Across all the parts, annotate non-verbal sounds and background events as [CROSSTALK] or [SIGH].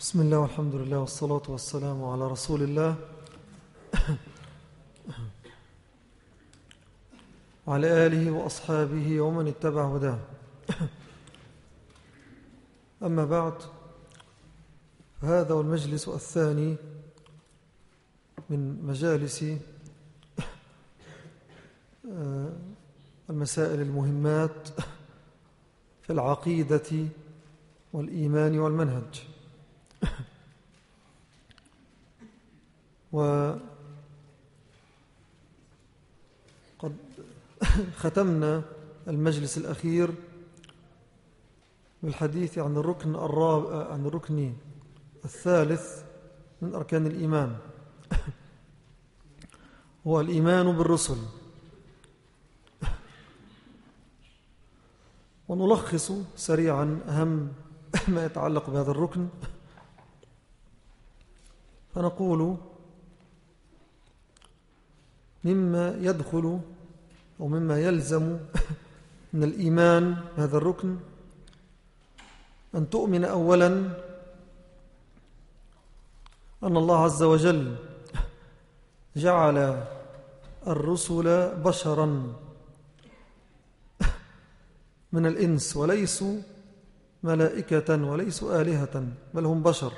بسم الله والحمد لله والصلاة والسلام على رسول الله. وعلى آله وأصحابه ومن اتبع هداه. أما بعد هذا المجلس الثاني من مجالس آه، المسائل المهمات في العقيدة والإيمان والمنهج. وقد ختمنا المجلس الأخير بالحديث عن الركن الرابع عن الركن الثالث من أركان الإيمان. هو الإيمان بالرسل. ونلخص سريعا أهم ما يتعلق بهذا الركن. فنقول مما يدخل أو مما يلزم من الإيمان هذا الركن أن تؤمن أولا أن الله عز وجل جعل الرسل بشرا من الإنس وليسوا ملائكة وليسوا آلهة بل هم بشر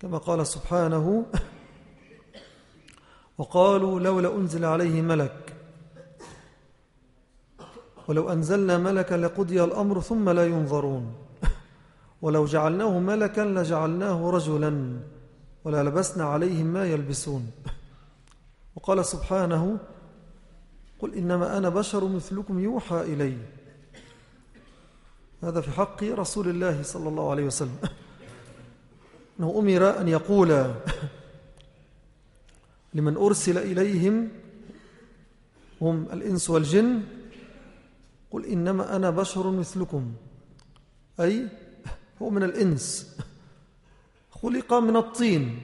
كما قال سبحانه [LAUGHS] وقالوا لولا أنزل عليه ملك ولو أنزلنا ملكا لقضي الأمر ثم لا ينظرون [LAUGHS] ولو جعلناه ملكا لجعلناه رجلا ولا لبسنا عليهم ما يلبسون. [LAUGHS] وقال سبحانه قل إنما أنا بشر مثلكم يوحى إلي. هذا في حق رسول الله صلى الله عليه وسلم. أنه أمر أن يقول لمن أرسل إليهم هم الإنس والجن قل إنما أنا بشر مثلكم أي هو من الإنس. خلق من الطين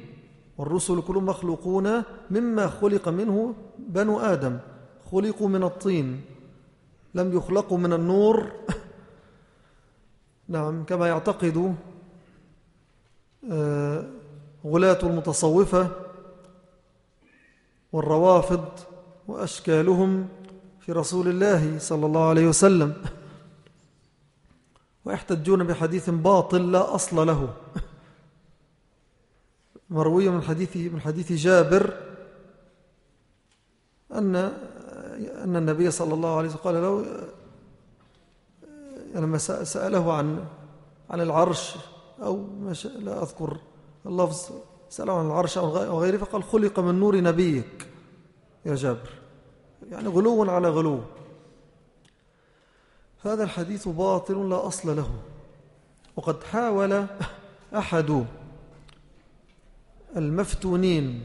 والرسل كلهم مخلوقون مما خلق منه بنو آدم. خلقوا من الطين لم يخلقوا من النور. نعم كما يعتقد آه، غلاة المتصوفة والروافض وأشكالهم في رسول الله صلى الله عليه وسلم ويحتجون بحديث باطل لا أصل له. مروي من حديث من حديث جابر أن أن النبي صلى الله عليه وسلم قال له لما سأله عن عن العرش أو لا أذكر اللفظ. سأله عن العرش أو غيره فقال خلق من نور نبيك يا جابر. يعني غلو على غلو. هذا الحديث باطل لا أصل له. وقد حاول أحد المفتونين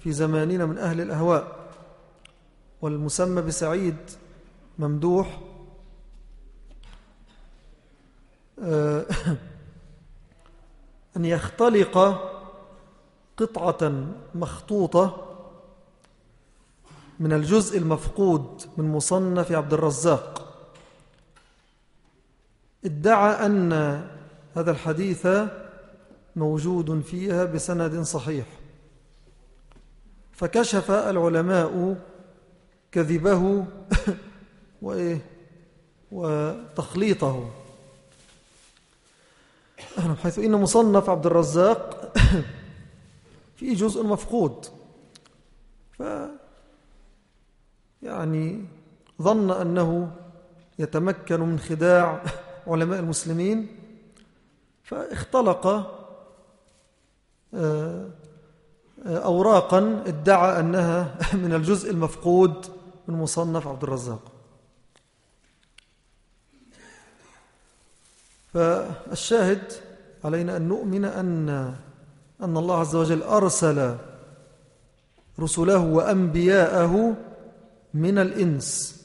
في زماننا من أهل الأهواء والمسمى بسعيد ممدوح آه، [COUGHS] أن يختلق قطعة مخطوطة من الجزء المفقود من مصنف عبد الرزاق. ادعى أن هذا الحديث موجود فيها بسند صحيح. فكشف العلماء كذبه [COUGHS] وإيه؟ وتخليطه. حيث إن مصنف عبد الرزاق [CLEARS THROAT] في جزء مفقود. ف يعني ظن أنه يتمكن من خداع [CLEARS THROAT] علماء المسلمين فاختلق آه، أوراقا ادعى أنها [CLEARS THROAT] من الجزء المفقود من مصنف عبد الرزاق. فالشاهد علينا أن نؤمن أن أن الله عز وجل أرسل رسله وأنبياءه من الإنس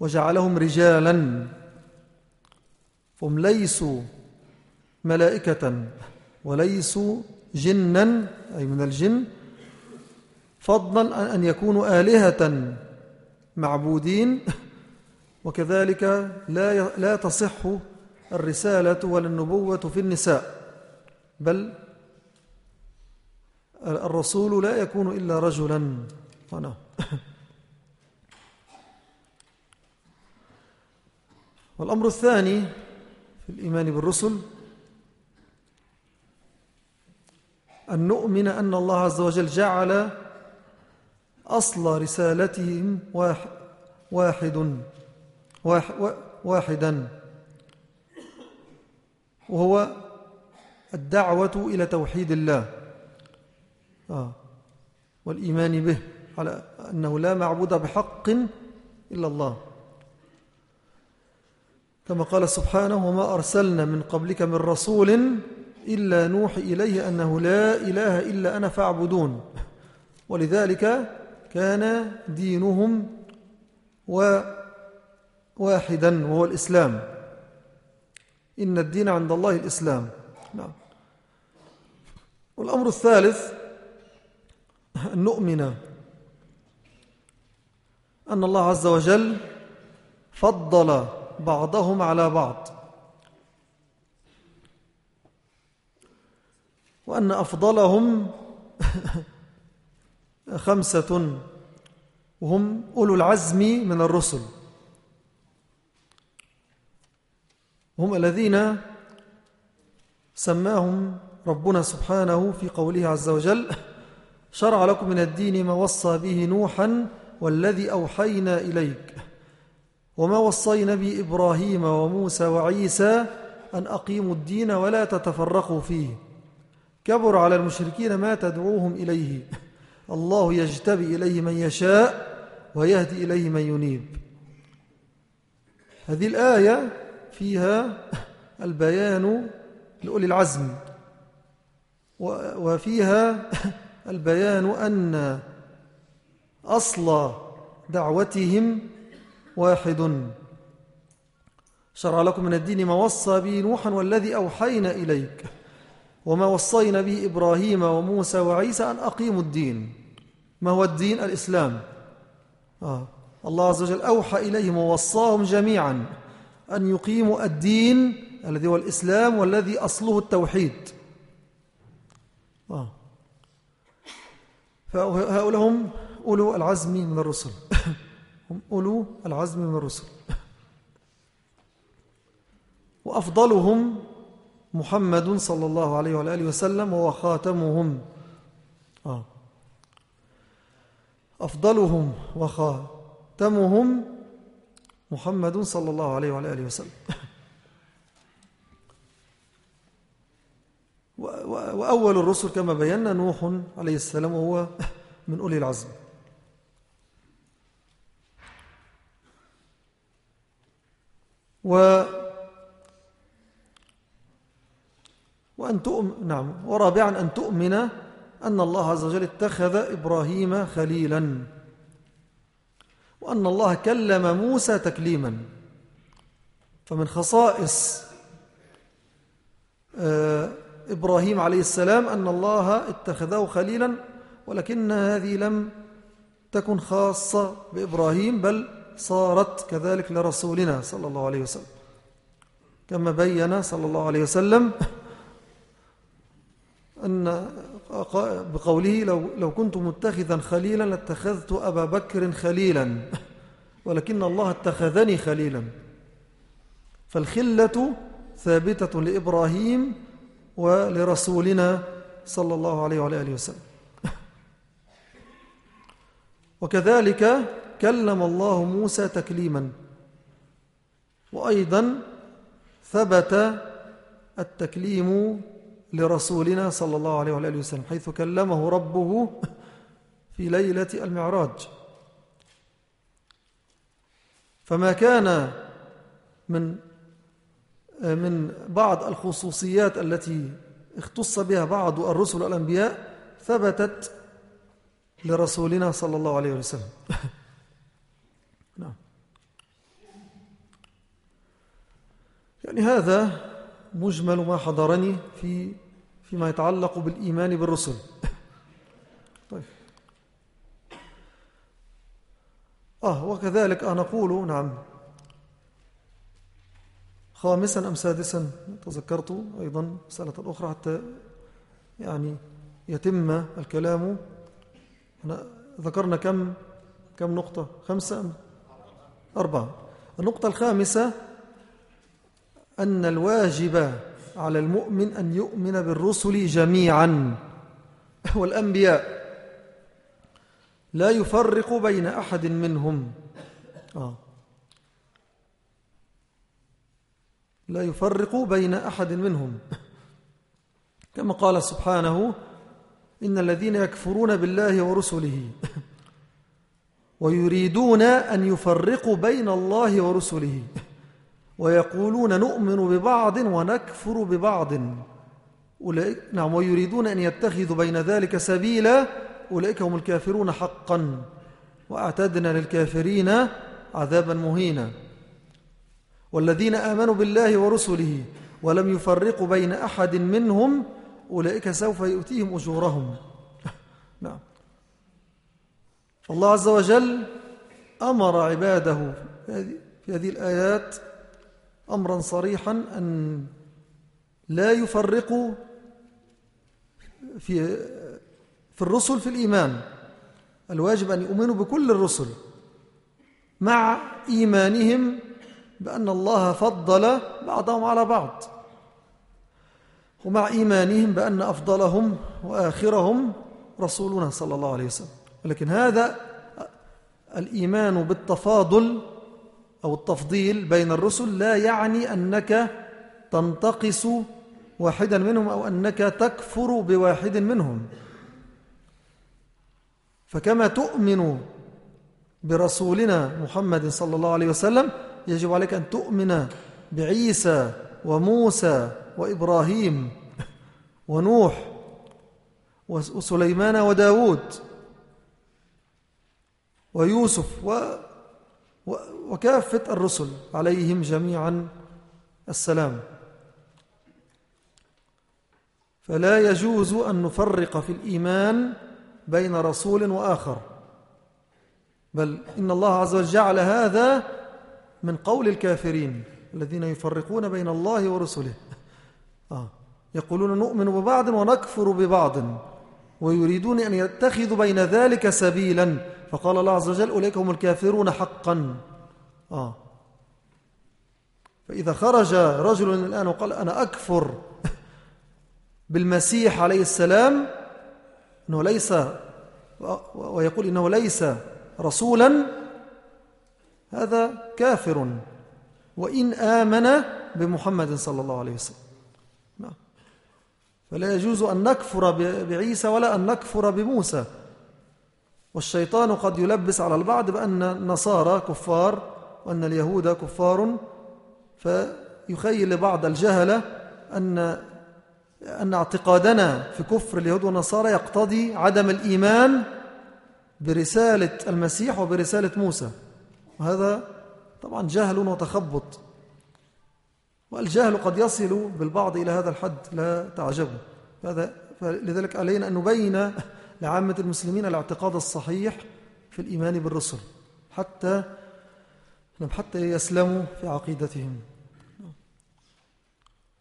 وجعلهم رجالا. فهم ليسوا ملائكة وليسوا جنا أي من الجن فضلا أن يكونوا آلهة معبودين. [LAUGHS] وكذلك لا لا تصح الرسالة ولا النبوة في النساء بل الرسول لا يكون إلا رجلا. أنا. [LAUGHS] والأمر الثاني في الإيمان بالرسل أن نؤمن أن الله عز وجل جعل أصل رسالتهم واحد واحدا. وهو الدعوة إلى توحيد الله. آه. والإيمان به على أنه لا معبود بحق إلا الله. كما قال سبحانه وما أرسلنا من قبلك من رسول إلا نوحي إليه أنه لا إله إلا أنا فاعبدون. ولذلك كان دينهم واحدا وهو الإسلام. إن الدين عند الله الإسلام. نعم. والأمر الثالث أن نؤمن أن الله عز وجل فضل بعضهم على بعض. وأن أفضلهم [LAUGHS] خمسة وهم أولو العزم من الرسل. هم الذين سماهم ربنا سبحانه في قوله عز وجل شرع لكم من الدين ما وصى به نوحا والذي أوحينا إليك وما وصينا به إبراهيم وموسى وعيسى أن أقيموا الدين ولا تتفرقوا فيه. كبر على المشركين ما تدعوهم إليه. الله يجتبي إليه من يشاء ويهدي إليه من ينيب. هذه الآية فيها البيان لأولي العزم وفيها البيان أن أصل دعوتهم واحد. شرع لكم من الدين ما وصى به نوحا والذي أوحينا إليك وما وصينا به إبراهيم وموسى وعيسى أن أقيموا الدين. ما هو الدين؟ الإسلام. آه. الله عز وجل أوحى إليهم ووصاهم جميعا. أن يقيموا الدين الذي هو الإسلام والذي أصله التوحيد آه. فهؤلاء هم أولو العزم من الرسل [LAUGHS] هم أولو العزم من الرسل [LAUGHS] وأفضلهم محمد صلى الله عليه وآله وسلم وهو خاتمهم آه. أفضلهم وخاتمهم محمد صلى الله عليه وآله وسلم. وأول الرسل كما بينا نوح عليه السلام وهو من أولي العزم. و وأن تؤمن نعم ورابعا أن تؤمن أن الله عز وجل اتخذ إبراهيم خليلا. وأن الله كلم موسى تكليما. فمن خصائص آه، إبراهيم عليه السلام أن الله اتخذه خليلا ولكن هذه لم تكن خاصة بإبراهيم بل صارت كذلك لرسولنا صلى الله عليه وسلم. كما بين صلى الله عليه وسلم أن بقوله لو, لو كنت متخذا خليلا لاتخذت أبا بكر خليلا. [LAUGHS] ولكن الله اتخذني خليلا. فالخلة ثابتة لإبراهيم ولرسولنا صلى الله عليه وعلى آله وسلم. [LAUGHS] وكذلك كلم الله موسى تكليما. وأيضا ثبت التكليم لرسولنا صلى الله عليه وآله وسلم حيث كلمه ربه في ليلة المعراج. فما كان من من بعض الخصوصيات التي اختص بها بعض الرسل والأنبياء ثبتت لرسولنا صلى الله عليه وسلم. [LAUGHS] نعم. يعني هذا مجمل ما حضرني في فيما يتعلق بالإيمان بالرسل. [LAUGHS] طيب. آه وكذلك أنا أقول نعم. خامسا أم سادسا تذكرت أيضا مسألة أخرى حتى يعني يتم الكلام. ذكرنا كم كم نقطة؟ خمسة أم؟ أربعة. النقطة الخامسة أن الواجب على المؤمن أن يؤمن بالرسل جميعا. [LAUGHS] والأنبياء لا يفرق بين أحد منهم. آه. لا يفرق بين أحد منهم. [LAUGHS] كما قال سبحانه إن الذين يكفرون بالله ورسله [LAUGHS] ويريدون أن يفرقوا بين الله ورسله. ويقولون نؤمن ببعض ونكفر ببعض. نعم ويريدون أن يتخذوا بين ذلك سبيلا. أولئك هم الكافرون حقا. وأعتدنا للكافرين عذابا مهينا. والذين آمنوا بالله ورسله ولم يفرقوا بين أحد منهم أولئك سوف يؤتيهم أجورهم. [LAUGHS] نعم. الله عز وجل أمر عباده في هذه الآيات أمرا صريحا أن لا يفرقوا في في الرسل في الإيمان. الواجب أن يؤمنوا بكل الرسل مع إيمانهم بأن الله فضل بعضهم على بعض ومع إيمانهم بأن أفضلهم وآخرهم رسولنا صلى الله عليه وسلم. ولكن هذا الإيمان بالتفاضل أو التفضيل بين الرسل لا يعني أنك تنتقص واحدا منهم أو أنك تكفر بواحد منهم. فكما تؤمن برسولنا محمد صلى الله عليه وسلم يجب عليك أن تؤمن بعيسى وموسى وإبراهيم ونوح وسليمان وداود ويوسف و وكافة الرسل عليهم جميعا السلام. فلا يجوز أن نفرق في الإيمان بين رسول وآخر بل إن الله عز وجل جعل هذا من قول الكافرين الذين يفرقون بين الله ورسله. آه. يقولون نؤمن ببعض ونكفر ببعض ويريدون أن يتخذوا بين ذلك سبيلا. فقال الله عز وجل أولئك هم الكافرون حقا. آه. فإذا خرج رجل الآن وقال أنا أكفر بالمسيح عليه السلام أنه ليس ويقول إنه ليس رسولا هذا كافر وإن آمن بمحمد صلى الله عليه وسلم نعم. فلا يجوز أن نكفر بعيسى ولا أن نكفر بموسى والشيطان قد يلبس على البعض بأن النصارى كفار وأن اليهود كفار فيخيل لبعض الجهلة أن أن اعتقادنا في كفر اليهود والنصارى يقتضي عدم الإيمان برسالة المسيح وبرسالة موسى. وهذا طبعا جهل وتخبط. والجهل قد يصل بالبعض إلى هذا الحد لا تعجبوا هذا لذلك علينا أن نبين لعامة المسلمين الاعتقاد الصحيح في الإيمان بالرسل حتى حتى يسلموا في عقيدتهم.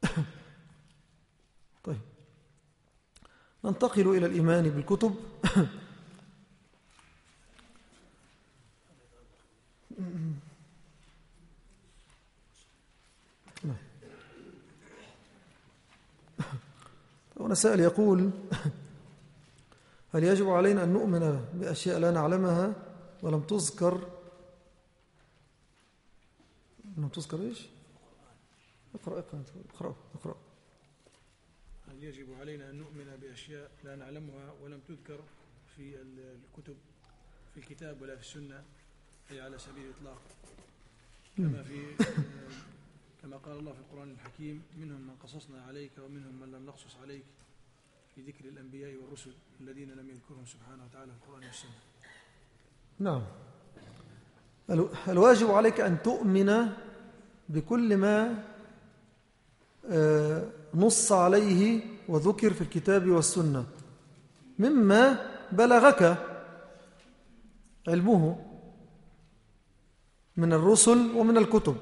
[LAUGHS] طيب. ننتقل إلى الإيمان بالكتب. [LAUGHS] هنا سائل يقول هل يجب علينا أن نؤمن بأشياء لا نعلمها ولم تذكر لم تذكر إيش؟ اقرأ اقرأ اقرأ, اقرأ. هل يجب علينا أن نؤمن بأشياء لا نعلمها ولم تذكر في الكتب في الكتاب ولا في السنة؟ أي على سبيل الإطلاق. كما في كما قال الله في القرآن الحكيم منهم من قصصنا عليك ومنهم من لم نقصص عليك في ذكر الأنبياء والرسل الذين لم يذكرهم سبحانه وتعالى في القرآن والسنة. نعم. الواجب عليك أن تؤمن بكل ما آه، نص عليه وذكر في الكتاب والسنة. مما بلغك علمه من الرسل ومن الكتب.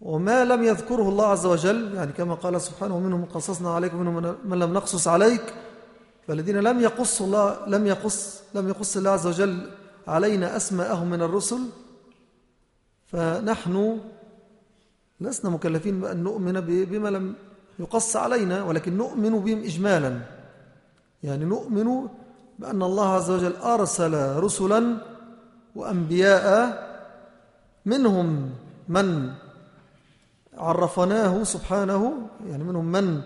وما لم يذكره الله عز وجل يعني كما قال سبحانه ومنهم قصصنا عليك ومنهم من لم نقصص عليك. فالذين لم يقص الله لم يقص لم يقص الله عز وجل علينا أسماءهم من الرسل فنحن لسنا مكلفين بأن نؤمن بما لم يقص علينا ولكن نؤمن بهم إجمالا. يعني نؤمن بأن الله عز وجل أرسل رسلا وأنبياء منهم من عرفناه سبحانه يعني منهم من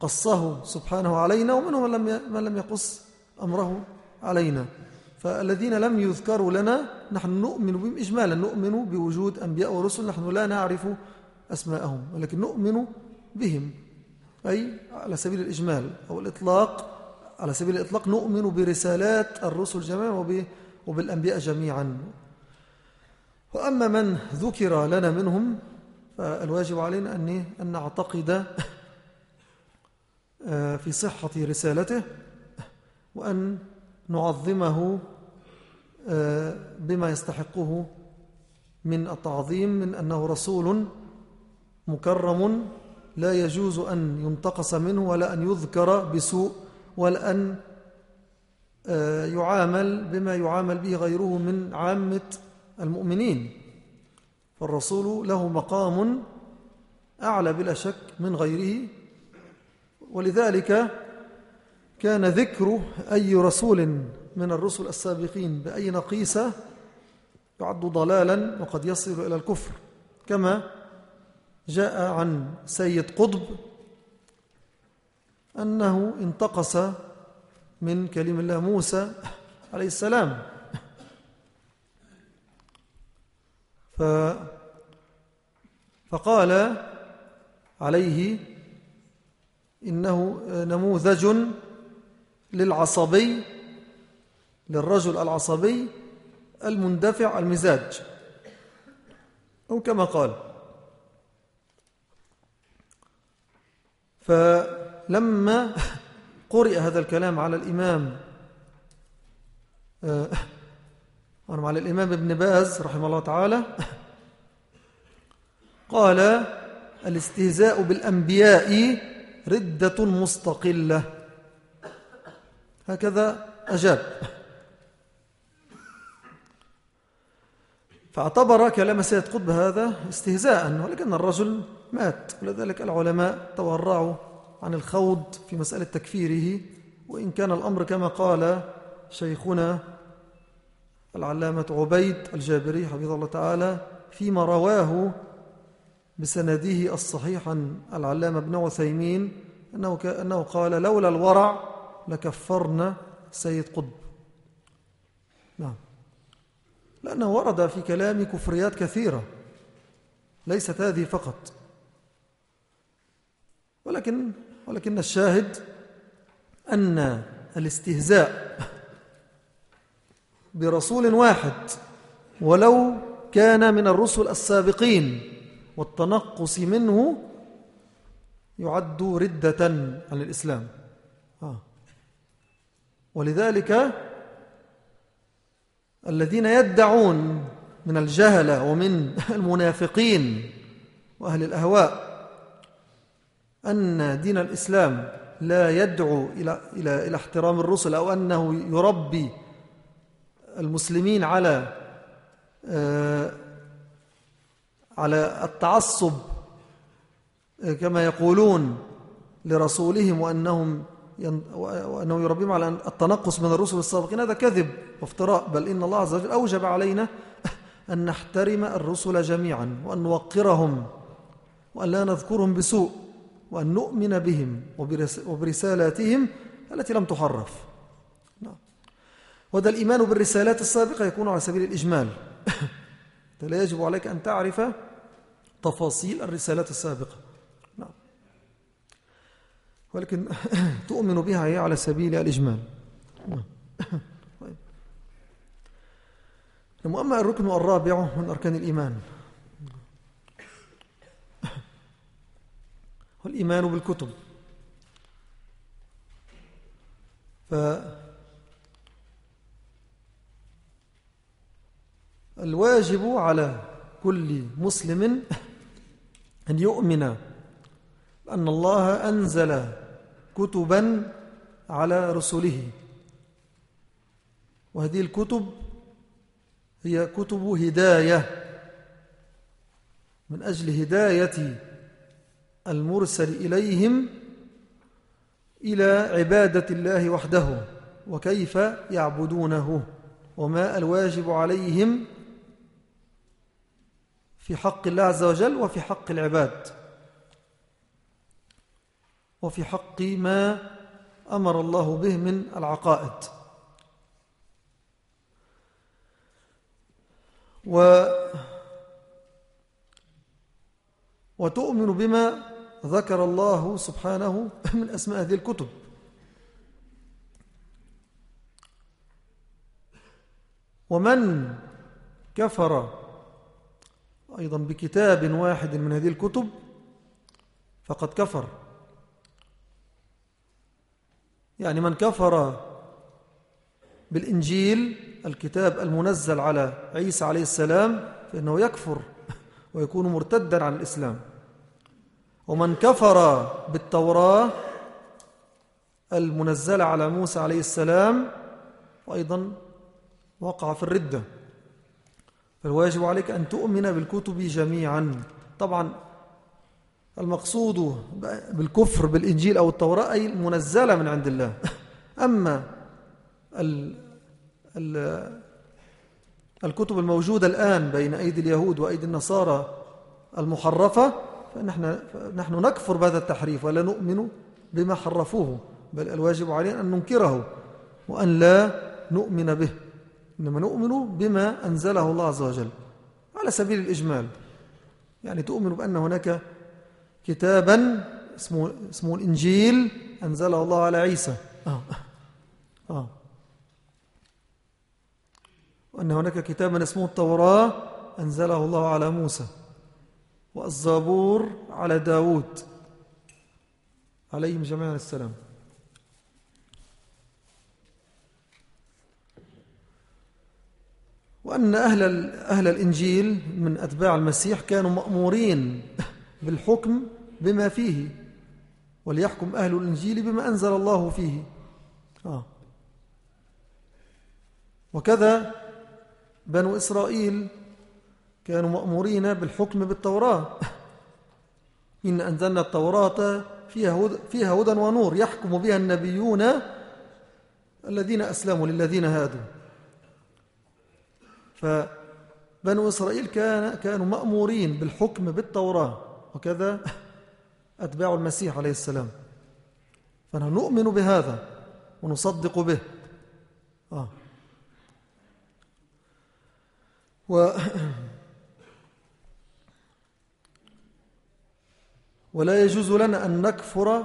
قصه سبحانه علينا ومنهم من لم يقص أمره علينا. فالذين لم يذكروا لنا نحن نؤمن بهم إجمالا نؤمن بوجود أنبياء ورسل نحن لا نعرف أسماءهم ولكن نؤمن بهم أي على سبيل الإجمال أو الإطلاق. على سبيل الإطلاق نؤمن برسالات الرسل جميعا وبالأنبياء جميعا. وأما من ذكر لنا منهم فالواجب علينا أن أن نعتقد آه، في صحة رسالته وأن نعظمه آه، بما يستحقه من التعظيم من أنه رسول مكرم لا يجوز أن ينتقص منه ولا أن يذكر بسوء ولا أن آه، يعامل بما يعامل به غيره من عامة المؤمنين. فالرسول له مقام أعلى بلا شك من غيره. ولذلك كان ذكر أي رسول من الرسل السابقين بأي نقيسة يعد ضلالا وقد يصل إلى الكفر. كما جاء عن سيد قطب أنه انتقص من كلم الله موسى عليه السلام. ف فقال عليه إنه نموذج للعصبي للرجل العصبي المندفع المزاج. أو كما قال. فلما [LAUGHS] قرئ هذا الكلام على الإمام آه، على الإمام ابن باز رحمه الله تعالى قال الاستهزاء بالأنبياء ردة مستقلة. هكذا أجاب. فاعتبر كلام سيد قطب هذا استهزاء ولكن الرجل مات. ولذلك العلماء تورعوا عن الخوض في مسألة تكفيره وإن كان الأمر كما قال شيخنا العلامة عبيد الجابري حفظه الله تعالى فيما رواه بسنده الصحيح عن العلامة ابن عثيمين أنه, أنه قال لولا الورع لكفرنا سيد قطب. نعم. لأنه ورد في كلام كفريات كثيرة. ليست هذه فقط. ولكن ولكن الشاهد أن الاستهزاء برسول واحد ولو كان من الرسل السابقين والتنقص منه يعد ردة عن الإسلام. آه. ولذلك الذين يدعون من الجهلة ومن [LAUGHS] المنافقين وأهل الأهواء أن دين الإسلام لا يدعو إلى, [LAUGHS] إلى, إلى احترام الرسل أو أنه يربي المسلمين على آه، على التعصب آه، كما يقولون لرسولهم وأنهم وأنه يربيهم على التنقص من الرسل السابقين هذا كذب وافتراء بل إن الله عز وجل أوجب علينا أن نحترم الرسل جميعا وأن نوقرهم وأن لا نذكرهم بسوء وأن نؤمن بهم وبرسالاتهم التي لم تحرف نعم. وده الإيمان بالرسالات السابقة يكون على سبيل الإجمال [LAUGHS] لا يجب عليك أن تعرف تفاصيل الرسالات السابقة. ولكن [COUGHS] تؤمن بها هي على سبيل الإجمال نعم. طيب. الركن الرابع من أركان الإيمان [COUGHS] والإيمان بالكتب فالواجب على كل مسلم أن يؤمن أن الله أنزل كتبا على رسله وهذه الكتب هي كتب هداية. من أجل هداية المرسل إليهم إلى عبادة الله وحده. وكيف يعبدونه؟ وما الواجب عليهم في حق الله عز وجل وفي حق العباد؟ وفي حق ما أمر الله به من العقائد. و وتؤمن بما ذكر الله سبحانه [LAUGHS] من أسماء هذه الكتب. ومن كفر أيضا بكتاب واحد من هذه الكتب فقد كفر. يعني من كفر بالإنجيل الكتاب المنزل على عيسى عليه السلام فإنه يكفر ويكون مرتدا عن الإسلام. ومن كفر بالتوراة المنزلة على موسى عليه السلام وأيضا وقع في الردة. فالواجب عليك أن تؤمن بالكتب جميعا. طبعا المقصود بالكفر بالإنجيل أو التوراة أي المنزلة من عند الله. أما ال ال الكتب الموجودة الآن بين أيدي اليهود وأيدي النصارى المحرفة فنحن, فنحن نكفر بهذا التحريف ولا نؤمن بما حرفوه بل الواجب علينا أن ننكره وأن لا نؤمن به. إنما نؤمن بما أنزله الله عز وجل على سبيل الإجمال. يعني تؤمن بأن هناك كتابا اسمه, اسمه الإنجيل أنزله الله على عيسى آه. آه. وأن هناك كتابا اسمه التوراة أنزله الله على موسى والزبور على داود عليهم جميعا السلام وأن أهل, أهل الإنجيل من أتباع المسيح كانوا مأمورين بالحكم بما فيه وليحكم أهل الإنجيل بما أنزل الله فيه. آه. وكذا بنو إسرائيل كانوا مأمورين بالحكم بالتوراة. [LAUGHS] إن أنزلنا التوراة فيها هدى, فيها هدى ونور يحكم بها النبيون الذين أسلموا للذين هادوا. فبنو إسرائيل كان كانوا مأمورين بالحكم بالتوراة. وكذا [LAUGHS] أتباع المسيح عليه السلام. فنحن نؤمن بهذا ونصدق به. آه. و [CLEARS THROAT] ولا يجوز لنا أن نكفر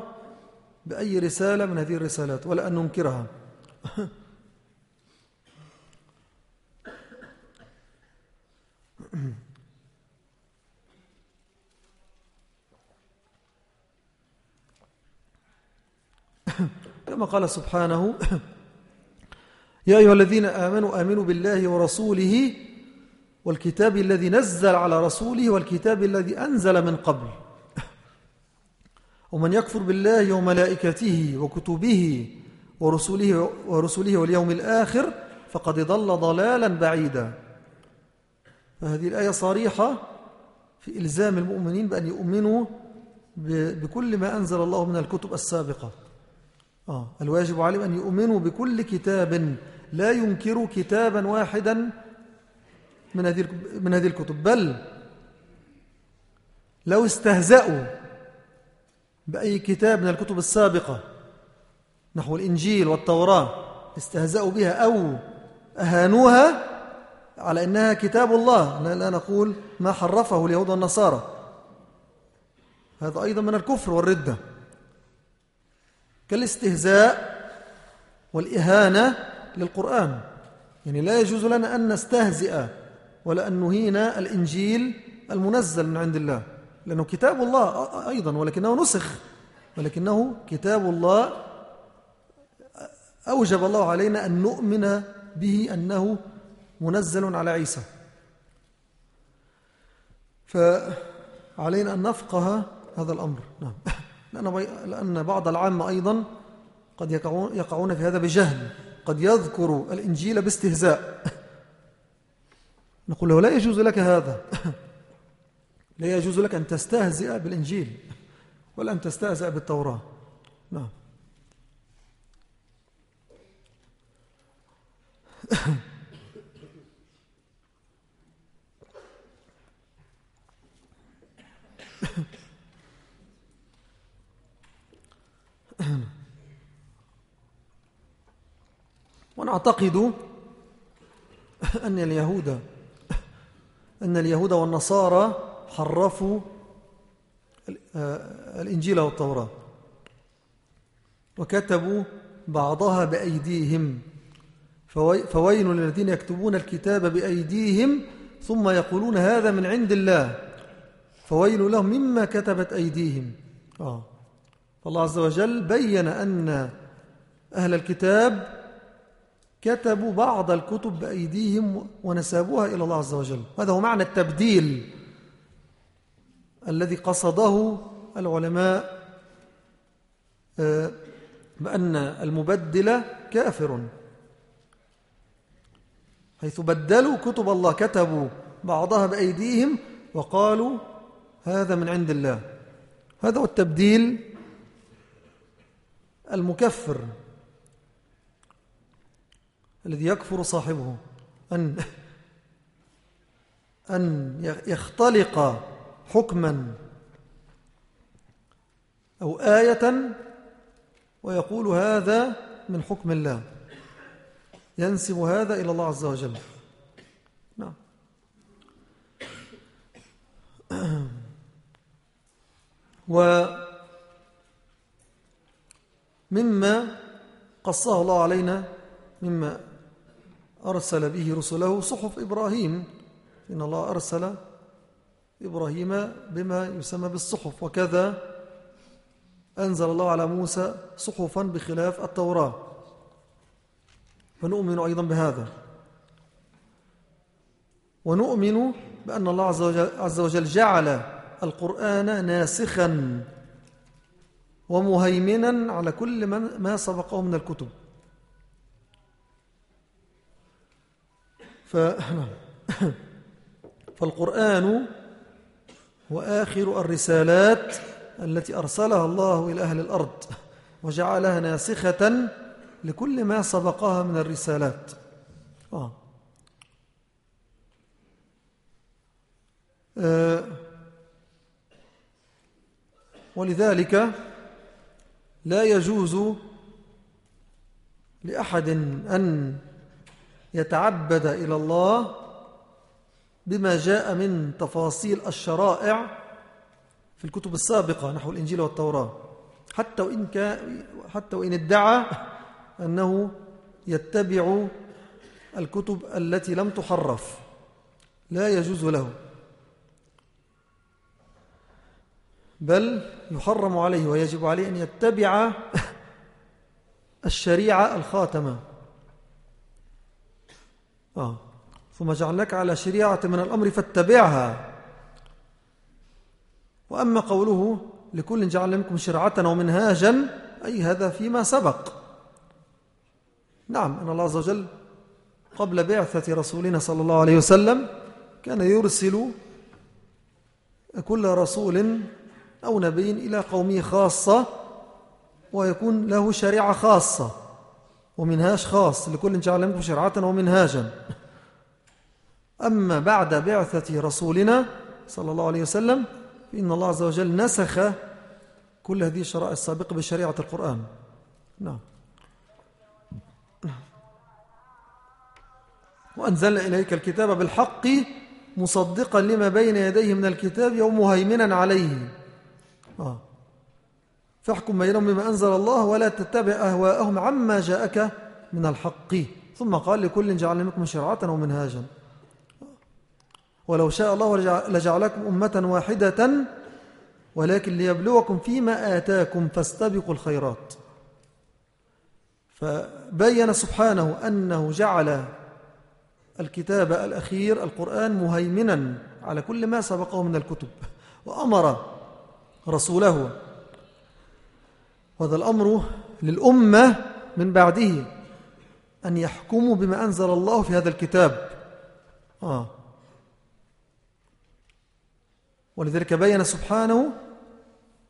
بأي رسالة من هذه الرسالات ولا أن ننكرها. [CLEARS THROAT] كما قال سبحانه يا أيها الذين آمنوا آمنوا بالله ورسوله والكتاب الذي نزل على رسوله والكتاب الذي أنزل من قبل ومن يكفر بالله وملائكته وكتبه ورسله, ورسله واليوم الآخر فقد ضل ضلالا بعيدا. فهذه الآية صريحة في إلزام المؤمنين بأن يؤمنوا بكل ما أنزل الله من الكتب السابقة. آه الواجب عليهم أن يؤمنوا بكل كتاب لا ينكروا كتابا واحدا من هذه من هذه الكتب بل لو استهزأوا بأي كتاب من الكتب السابقة نحو الإنجيل والتوراة استهزأوا بها أو أهانوها على أنها كتاب الله. لا نقول ما حرفه اليهود والنصارى. هذا أيضا من الكفر والردة. كالاستهزاء والإهانة للقرآن. يعني لا يجوز لنا أن نستهزئ ولا أن نهين الإنجيل المنزل من عند الله لأنه كتاب الله أيضا ولكنه نسخ ولكنه كتاب الله. أوجب الله علينا أن نؤمن به أنه منزل على عيسى. فعلى علينا أن نفقه هذا الأمر. نعم. لأن, لأن بعض العامة أيضا قد يقعون, يقعون في هذا بجهل. قد يذكر الإنجيل باستهزاء. [LAUGHS] نقول له لا يجوز لك هذا. [LAUGHS] لا يجوز لك أن تستهزئ بالإنجيل ولا أن تستهزئ بالتوراة. نعم. [LAUGHS] [CLEARS THROAT] ونعتقد أن اليهود أن اليهود والنصارى حرفوا آه، الإنجيل والتوراة. وكتبوا بعضها بأيديهم. فويل للذين يكتبون الكتاب بأيديهم ثم يقولون هذا من عند الله. فويل لهم مما كتبت أيديهم. آه. فالله عز وجل بين أن أهل الكتاب كتبوا بعض الكتب بأيديهم ونسابوها إلى الله عز وجل. هذا هو معنى التبديل الذي قصده العلماء آه، بأن المبدل كافر. حيث بدلوا كتب الله كتبوا بعضها بأيديهم وقالوا هذا من عند الله. هذا هو التبديل المكفر الذي يكفر صاحبه أن [LAUGHS] أن يختلق حكما أو آية ويقول هذا من حكم الله ينسب هذا إلى الله عز وجل. نعم. [CLEARS THROAT] ومما قصه الله علينا مما أرسل به رسله صحف إبراهيم. إن الله أرسل إبراهيم بما يسمى بالصحف. وكذا أنزل الله على موسى صحفا بخلاف التوراة. فنؤمن أيضا بهذا. ونؤمن بأن الله عز وجل جعل القرآن ناسخا. ومهيمنا على كل ما سبقه من الكتب [COUGHS] فالقرآن هو آخر الرسالات التي أرسلها الله إلى أهل الأرض وجعلها ناسخة لكل ما سبقها من الرسالات آه. آه. ولذلك لا يجوز لأحد أن يتعبد إلى الله بما جاء من تفاصيل الشرائع في الكتب السابقة نحو الإنجيل والتوراة. حتى وإن, كان حتى وإن ادعى أنه يتبع الكتب التي لم تحرف. لا يجوز له. بل يحرم عليه ويجب عليه أن يتبع الشريعة الخاتمة. آه. ثم جعلناك على شريعة من الأمر فاتبعها. وأما قوله لكل جعل منكم شرعة ومنهاجا أي هذا فيما سبق. نعم أن الله عز وجل قبل بعثة رسولنا صلى الله عليه وسلم كان يرسل كل رسول أو نبي إلى قومه خاصة ويكون له شريعة خاصة ومنهاج خاص لكل جعل منكم شرعة ومنهاجا. أما بعد بعثة رسولنا صلى الله عليه وسلم فإن الله عز وجل نسخ كل هذه الشرائع السابقة بشريعة القرآن. نعم. وأنزلنا إليك الكتاب بالحق مصدقا لما بين يديه من الكتاب ومهيمنا عليه. آه. فاحكم بينهم بما أنزل الله ولا تتبع أهواءهم عما جاءك من الحق. ثم قال لكل جعل منكم شرعة ومنهاجا. ولو شاء الله لجعلكم أمة واحدة ولكن ليبلوكم فيما آتاكم فاستبقوا الخيرات. فبين سبحانه أنه جعل الكتاب الأخير القرآن مهيمنا على كل ما سبقه من الكتب وأمر رسوله. وهذا الأمر للأمة من بعده أن يحكموا بما أنزل الله في هذا الكتاب. آه. ولذلك بين سبحانه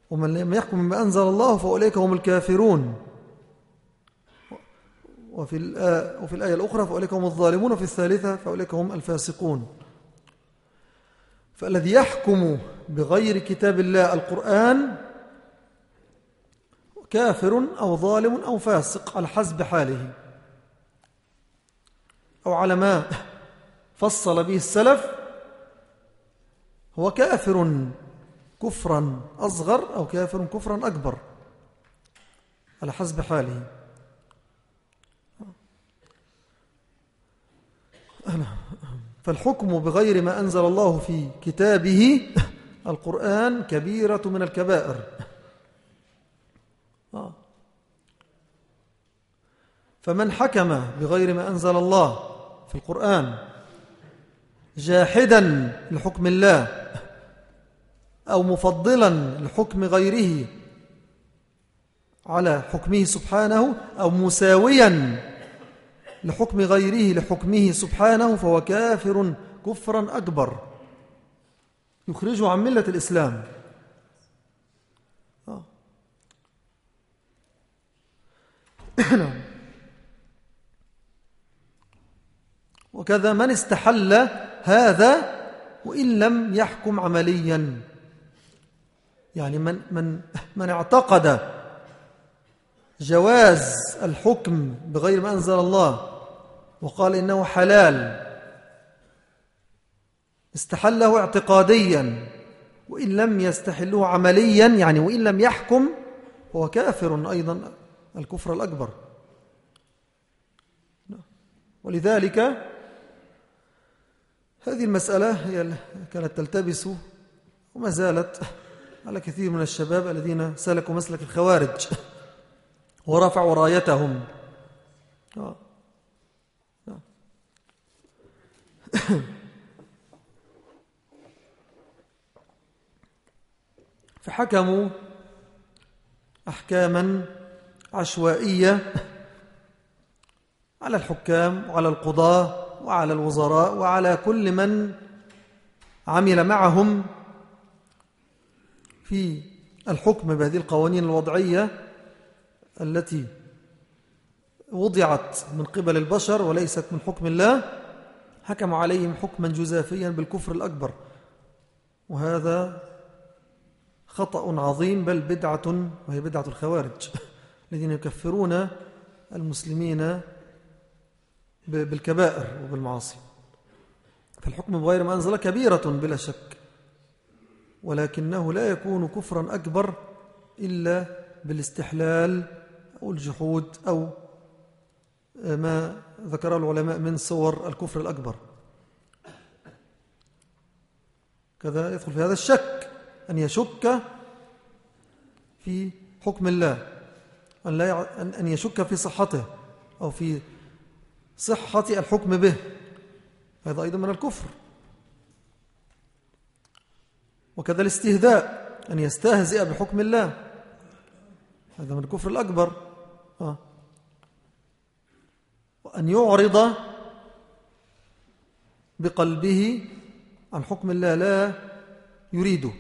ومن لم يحكم بما أنزل الله فأولئك هم الكافرون. وفي الآية, وفي الآية الأخرى فأولئك هم الظالمون وفي الثالثة فأولئك هم الفاسقون. فالذي يحكم بغير كتاب الله القرآن كافر أو ظالم أو فاسق على حسب حاله. أو على ما فصل به السلف هو كافر كفرا أصغر أو كافر كفرا أكبر على حسب حاله. فالحكم بغير ما أنزل الله في كتابه القرآن كبيرة من الكبائر آه. فمن حكم بغير ما أنزل الله في القرآن جاحدا لحكم الله أو مفضلا لحكم غيره على حكمه سبحانه أو مساويا لحكم غيره لحكمه سبحانه فهو كافر كفرا أكبر يخرجه عن ملة الإسلام آه. [COUGHS] نعم. وكذا من استحل هذا وإن لم يحكم عمليا يعني من, من, من اعتقد جواز الحكم بغير ما أنزل الله وقال إنه حلال استحله اعتقاديا وإن لم يستحله عمليا يعني وإن لم يحكم هو كافر أيضا الكفر الأكبر. ولذلك هذه المسألة هي كانت تلتبس وما زالت على كثير من الشباب الذين سلكوا مسلك الخوارج ورفعوا رايتهم. آه. فحكموا أحكاما عشوائية على الحكام وعلى القضاة وعلى الوزراء وعلى كل من عمل معهم في الحكم بهذه القوانين الوضعية التي وضعت من قبل البشر وليست من حكم الله حكم عليهم حكما جزافيا بالكفر الأكبر. وهذا خطأ عظيم بل بدعة وهي بدعة الخوارج [LAUGHS] الذين يكفرون المسلمين بالكبائر وبالمعاصي. فالحكم بغير ما أنزل كبيرة بلا شك ولكنه لا يكون كفرا أكبر إلا بالاستحلال أو الجحود أو ما ذكره العلماء من صور الكفر الأكبر. كذا يدخل في هذا الشك. أن يشك في حكم الله أن, لا أن يشك في صحته أو في صحة الحكم به. هذا أيضا من الكفر. وكذا الاستهداء أن يستهزئ بحكم الله. هذا من الكفر الأكبر. آه. وأن يعرض بقلبه عن حكم الله لا يريده.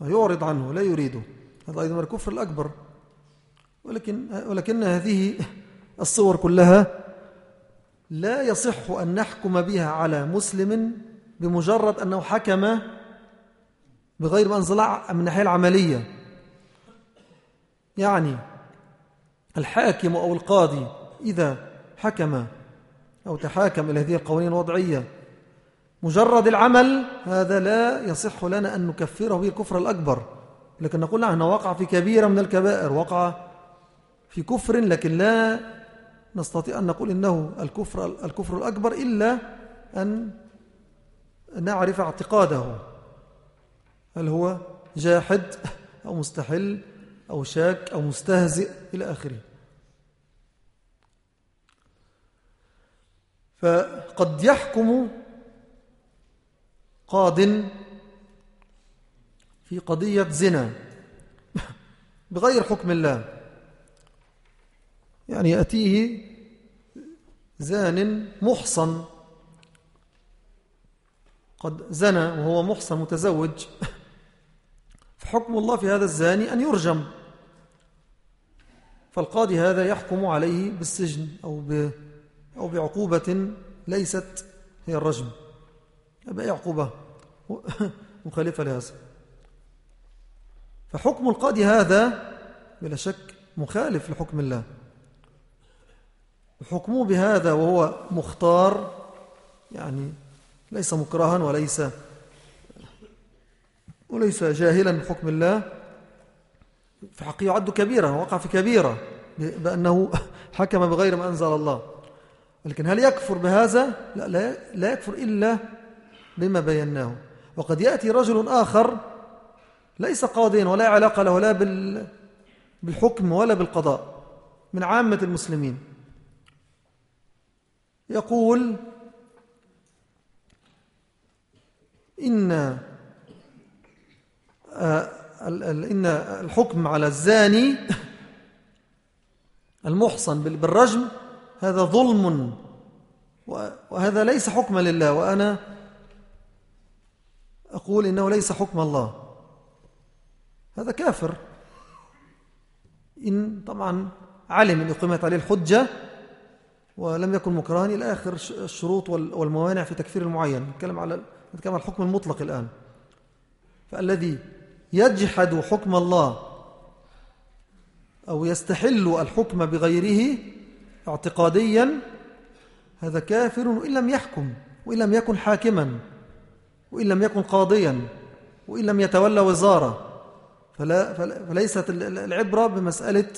يعرض عنه لا يريده. هذا أيضا الكفر الأكبر. ولكن, ولكن هذه الصور كلها لا يصح أن نحكم بها على مسلم بمجرد أنه حكم بغير ما أنزل من الناحية العملية. يعني الحاكم أو القاضي إذا حكم أو تحاكم إلى هذه القوانين الوضعية مجرد العمل هذا لا يصح لنا أن نكفره به الكفر الأكبر. لكن نقول عنه وقع في كبيرة من الكبائر وقع في كفر لكن لا نستطيع أن نقول إنه الكفر, الكفر الأكبر إلا أن نعرف اعتقاده. هل هو جاحد أو مستحل أو شاك أو مستهزئ إلى آخره. فقد يحكم قاض في قضية زنا. [LAUGHS] بغير حكم الله. يعني يأتيه زان محصن. قد زنى وهو محصن متزوج. [LAUGHS] فحكم الله في هذا الزاني أن يرجم. فالقاضي هذا يحكم عليه بالسجن أو, أو بعقوبة ليست هي الرجم. بأي عقوبة [LAUGHS] مخالفة لهذا. فحكم القاضي هذا بلا شك مخالف لحكم الله. وحكمه بهذا وهو مختار يعني ليس مكرها وليس وليس جاهلا بحكم الله في حقه يعد كبيرة وقع في كبيرة بأنه [LAUGHS] حكم بغير ما أنزل الله. لكن هل يكفر بهذا؟ لا, لا يكفر إلا بما بيناه. وقد يأتي رجل آخر ليس قاضيا ولا علاقة له لا بالحكم ولا بالقضاء من عامة المسلمين. يقول إن آه، إن الحكم على الزاني المحصن بالرجم هذا ظلم وهذا ليس حكم لله وأنا أقول إنه ليس حكم الله. هذا كافر. إن طبعا علم أن أقيمت عليه الحجة ولم يكن مكرها إلى آخر الشروط والموانع في تكفير المعين. نتكلم على نتكلم على الحكم المطلق الآن. فالذي يجحد حكم الله أو يستحل الحكم بغيره اعتقاديا هذا كافر وإن لم يحكم وإن لم يكن حاكما. وإن لم يكن قاضيا وإن لم يتولى وزارة. فلا فليست العبرة بمسألة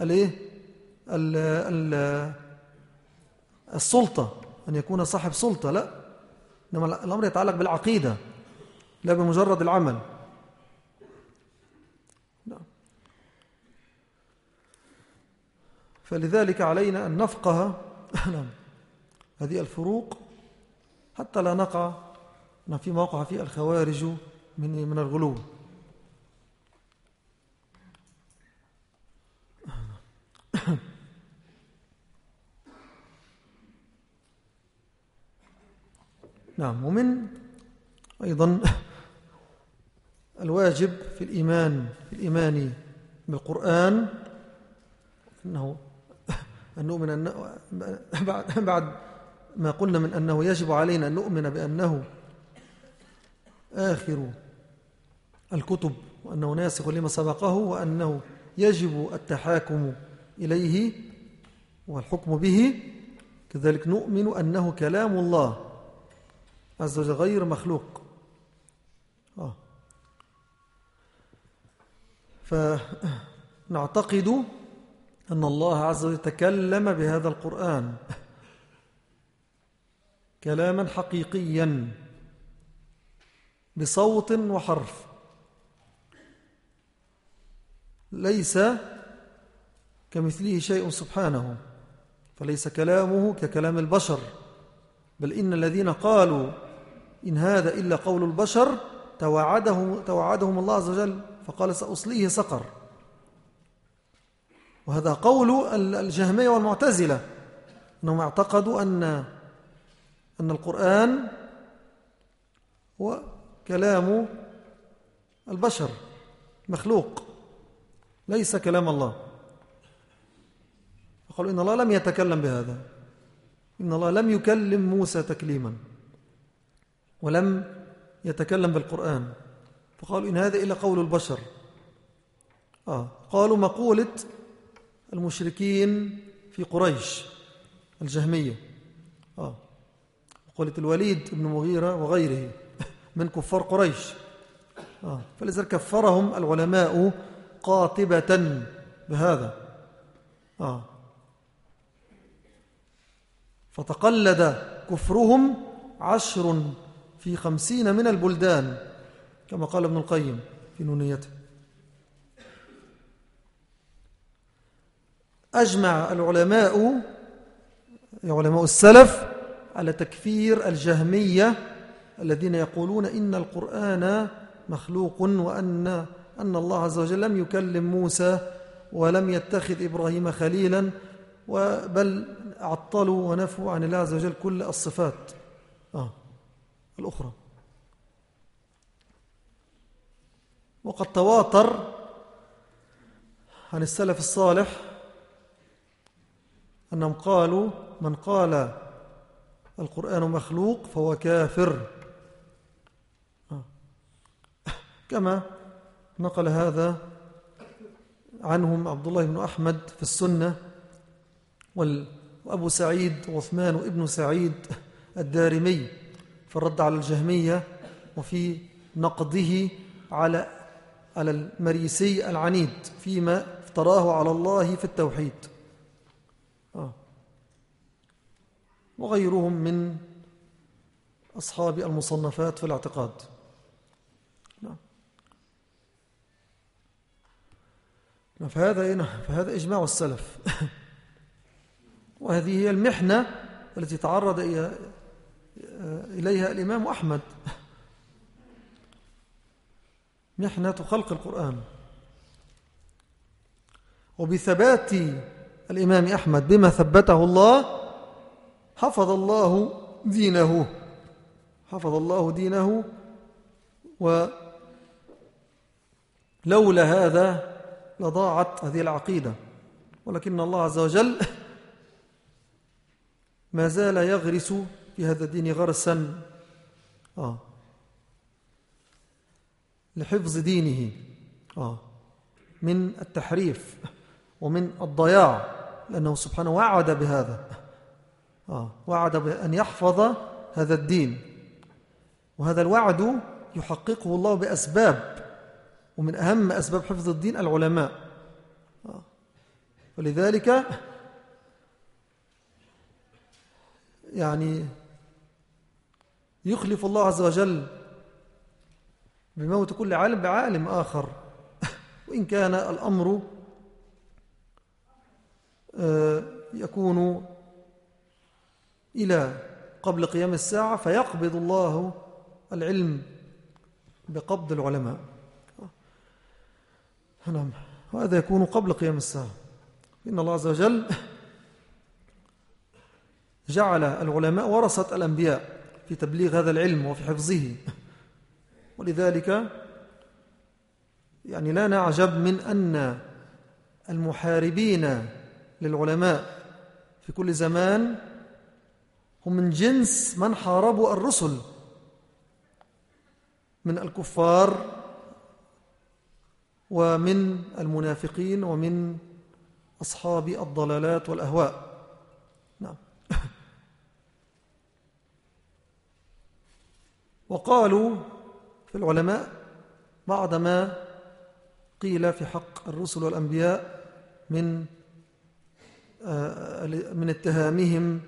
الإيه؟ السلطة أن يكون صاحب سلطة لا. إنما الأمر يتعلق بالعقيدة لا بمجرد العمل. نعم. فلذلك علينا أن نفقه. [LAUGHS] نعم. هذه الفروق حتى لا نقع في موقع في الخوارج من من الغلو. [COUGHS] نعم ومن أيضا الواجب في الإيمان في الإيمان بالقرآن أنه [COUGHS] أن نؤمن أن بعد ما قلنا من أنه يجب علينا أن نؤمن بأنه آخر الكتب وأنه ناسخ لما سبقه وأنه يجب التحاكم إليه والحكم به. كذلك نؤمن أنه كلام الله عز وجل غير مخلوق. آه. فنعتقد أن الله عز وجل تكلم بهذا القرآن كلاما حقيقيا. بصوت وحرف. ليس كمثله شيء سبحانه فليس كلامه ككلام البشر. بل إن الذين قالوا إن هذا إلا قول البشر توعدهم, توعدهم الله عز وجل فقال سأصليه سقر. وهذا قول الجهمية والمعتزلة أنهم اعتقدوا أن أن القرآن هو كلام البشر مخلوق ليس كلام الله. فقالوا إن الله لم يتكلم بهذا. إن الله لم يكلم موسى تكليما ولم يتكلم بالقرآن. فقالوا إن هذا إلا قول البشر. آه قالوا مقولة المشركين في قريش الجهمية. آه مقولة الوليد بن مغيرة وغيره. من كفار قريش. آه فلذلك كفرهم العلماء قاطبة بهذا. آه. فتقلد كفرهم عشر في خمسين من البلدان كما قال ابن القيم في نونيته. أجمع العلماء علماء السلف على تكفير الجهمية الذين يقولون إن القرآن مخلوق وأن أن الله عز وجل لم يكلم موسى ولم يتخذ إبراهيم خليلا بل عطلوا ونفوا عن الله عز وجل كل الصفات. آه الأخرى. وقد تواتر عن السلف الصالح أنهم قالوا من قال القرآن مخلوق فهو كافر آه. كما نقل هذا عنهم عبد الله بن أحمد في السنة وأبو سعيد وعثمان ابن سعيد الدارمي في الرد على الجهمية وفي نقضه على على المريسي العنيد فيما افتراه على الله في التوحيد آه. وغيرهم من أصحاب المصنفات في الاعتقاد فهذا فهذا إجماع السلف. [LAUGHS] وهذه هي المحنة التي تعرض إليها الإمام أحمد. [LAUGHS] محنة خلق القرآن. وبثبات الإمام أحمد بما ثبته الله حفظ الله دينه. حفظ الله دينه. ولولا هذا لضاعت هذه العقيدة. ولكن الله عز وجل [LAUGHS] ما زال يغرس في هذا الدين غرسا. آه. لحفظ دينه. آه. من التحريف ومن الضياع. لأنه سبحانه وعد بهذا. آه. وعد بأن يحفظ هذا الدين. وهذا الوعد يحققه الله بأسباب. ومن أهم أسباب حفظ الدين العلماء. ولذلك يعني يخلف الله عز وجل بموت كل عالم بعالم آخر. وإن كان الأمر آه، يكون إلى قبل قيام الساعة فيقبض الله العلم بقبض العلماء. نعم. وهذا يكون قبل قيام الساعة. إن الله عز وجل جعل العلماء ورثة الأنبياء في تبليغ هذا العلم وفي حفظه. ولذلك يعني لا نعجب من أن المحاربين للعلماء في كل زمان هم من جنس من حاربوا الرسل من الكفار ومن المنافقين ومن أصحاب الضلالات والأهواء. نعم. [LAUGHS] وقالوا في العلماء بعدما قيل في حق الرسل والأنبياء من آه، من اتهامهم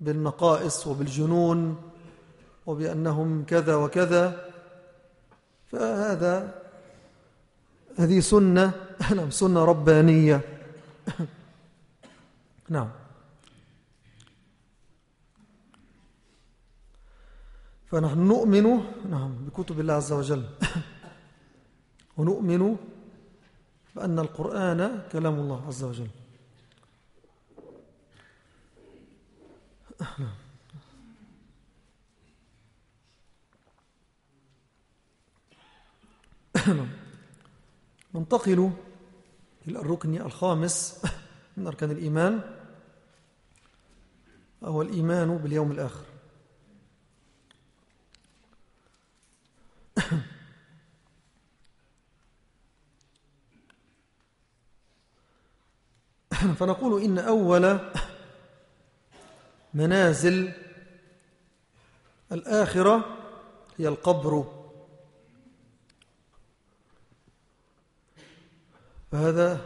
بالنقائص وبالجنون وبأنهم كذا وكذا فهذا هذه سنة. [LAUGHS] نعم سنة ربانية. [LAUGHS] نعم. فنحن نؤمن نعم بكتب الله عز وجل. [LAUGHS] ونؤمن بأن القرآن كلام الله عز وجل. ننتقل إلى الركن الخامس [LAUGHS] من أركان الإيمان وهو الإيمان باليوم الآخر. [COUGHS] فنقول إن أول منازل الآخرة هي القبر. فهذا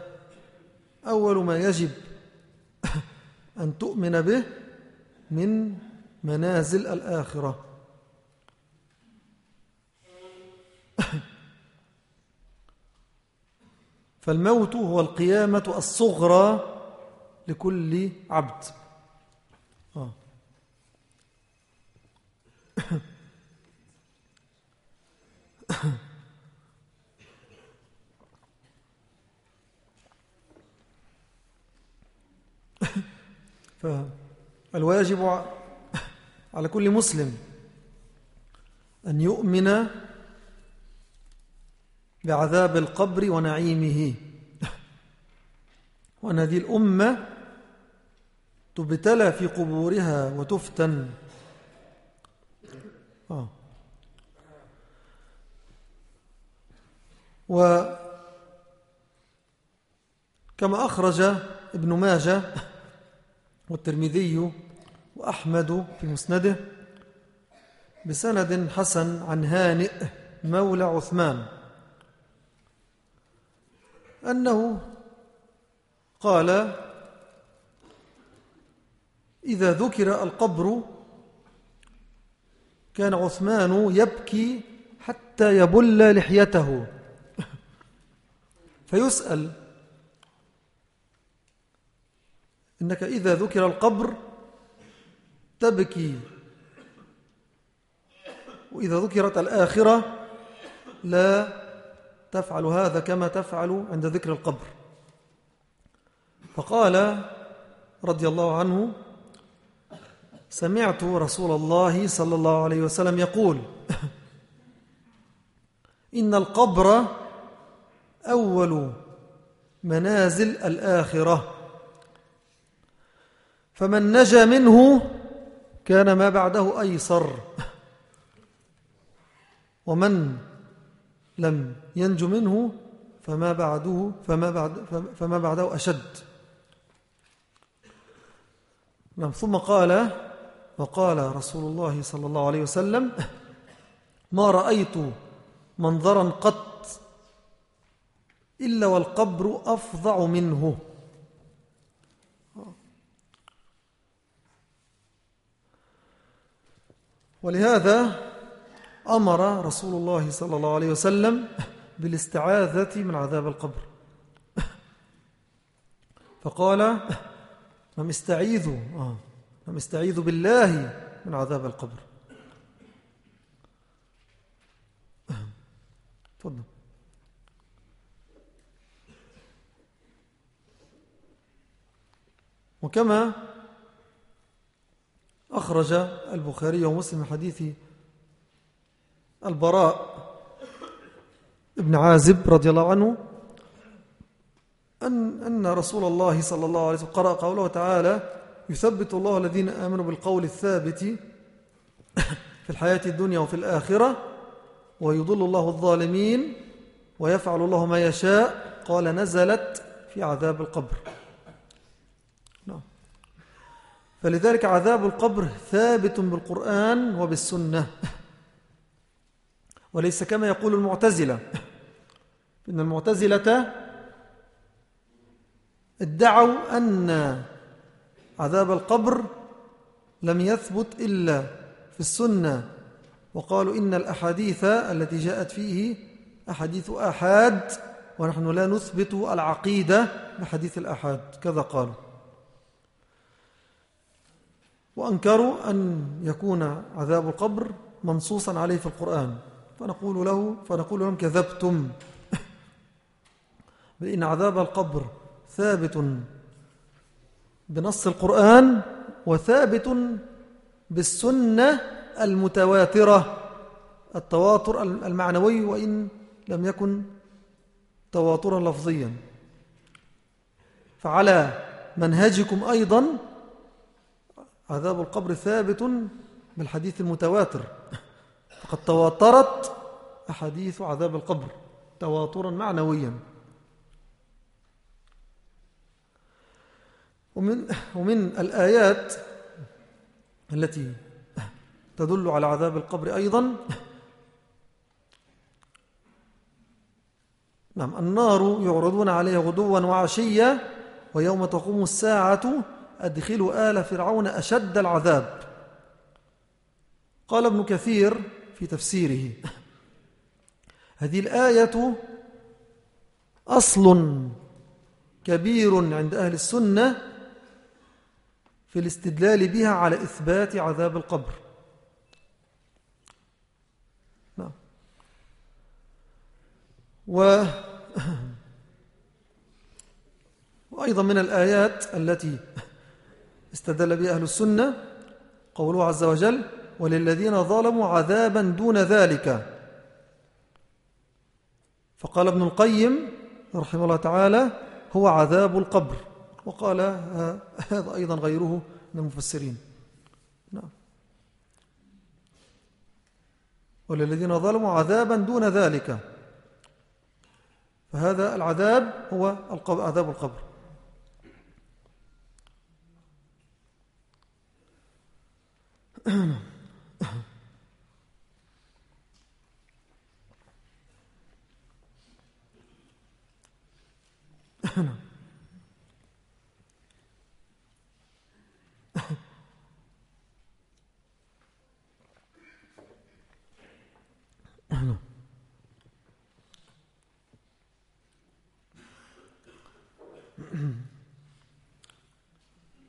أول ما يجب [LAUGHS] أن تؤمن به من منازل الآخرة [LAUGHS] فالموت هو القيامة الصغرى لكل عبد آه. [LAUGHS] فالواجب على كل مسلم أن يؤمن بعذاب القبر ونعيمه وأن هذه الأمة تبتلى في قبورها وتفتن آه. وكما أخرج ابن ماجه والترمذي وأحمد في مسنده بسند حسن عن هانئ مولى عثمان أنه قال إذا ذكر القبر كان عثمان يبكي حتى يبل لحيته. [LAUGHS] فيسأل إنك إذا ذكر القبر تبكي. وإذا ذكرت الآخرة لا تفعل هذا كما تفعل عند ذكر القبر. فقال رضي الله عنه سمعت رسول الله صلى الله عليه وسلم يقول [LAUGHS] إن القبر أول منازل الآخرة. فمن نجا منه كان ما بعده أيسر. ومن لم ينج منه فما بعده فما بعد فما بعده أشد. نعم ثم قال وقال رسول الله صلى الله عليه وسلم ما رأيت منظرا قط إلا والقبر أفظع منه. ولهذا أمر رسول الله صلى الله عليه وسلم بالاستعاذة من عذاب القبر. فقال نعم استعيذوا آه استعيذوا بالله من عذاب القبر. تفضل. وكما أخرج البخاري ومسلم حديث البراء ابن عازب رضي الله عنه أن, أن رسول الله صلى الله عليه وسلم قرأ قوله تعالى يثبت الله الذين آمنوا بالقول الثابت في الحياة الدنيا وفي الآخرة ويضل الله الظالمين ويفعل الله ما يشاء. قال نزلت في عذاب القبر نعم. فلذلك عذاب القبر ثابت بالقرآن وبالسنة. وليس كما يقول المعتزلة. إن المعتزلة ادعوا أن عذاب القبر لم يثبت إلا في السنة. وقالوا إن الأحاديث التي جاءت فيه أحاديث أحاد ونحن لا نثبت العقيدة بحديث الأحاد. كذا قالوا. وأنكروا أن يكون عذاب القبر منصوصا عليه في القرآن. فنقول له فنقول لهم كذبتم. [LAUGHS] بأن عذاب القبر ثابت بنص القرآن وثابت بالسنة المتواترة. التواتر المعنوي وإن لم يكن تواترا لفظيا. فعلى منهجكم أيضا عذاب القبر ثابت بالحديث المتواتر. فقد تواترت أحاديث عذاب القبر تواترا معنويا. ومن, ومن الآيات التي تدل على عذاب القبر أيضا نعم النار يعرضون عليها غدوا وعشيا ويوم تقوم الساعة أدخلوا آل فرعون أشد العذاب. قال ابن كثير في تفسيره هذه الآية أصل كبير عند أهل السنة في الاستدلال بها على إثبات عذاب القبر. نعم. و [COUGHS] وأيضا من الآيات التي استدل بها أهل السنة قوله عز وجل وللذين ظلموا عذابا دون ذلك فقال ابن القيم رحمه الله تعالى هو عذاب القبر وقال هذا أيضا غيره من المفسرين نعم. وللذين ظلموا عذابا دون ذلك فهذا العذاب هو عذاب القبر.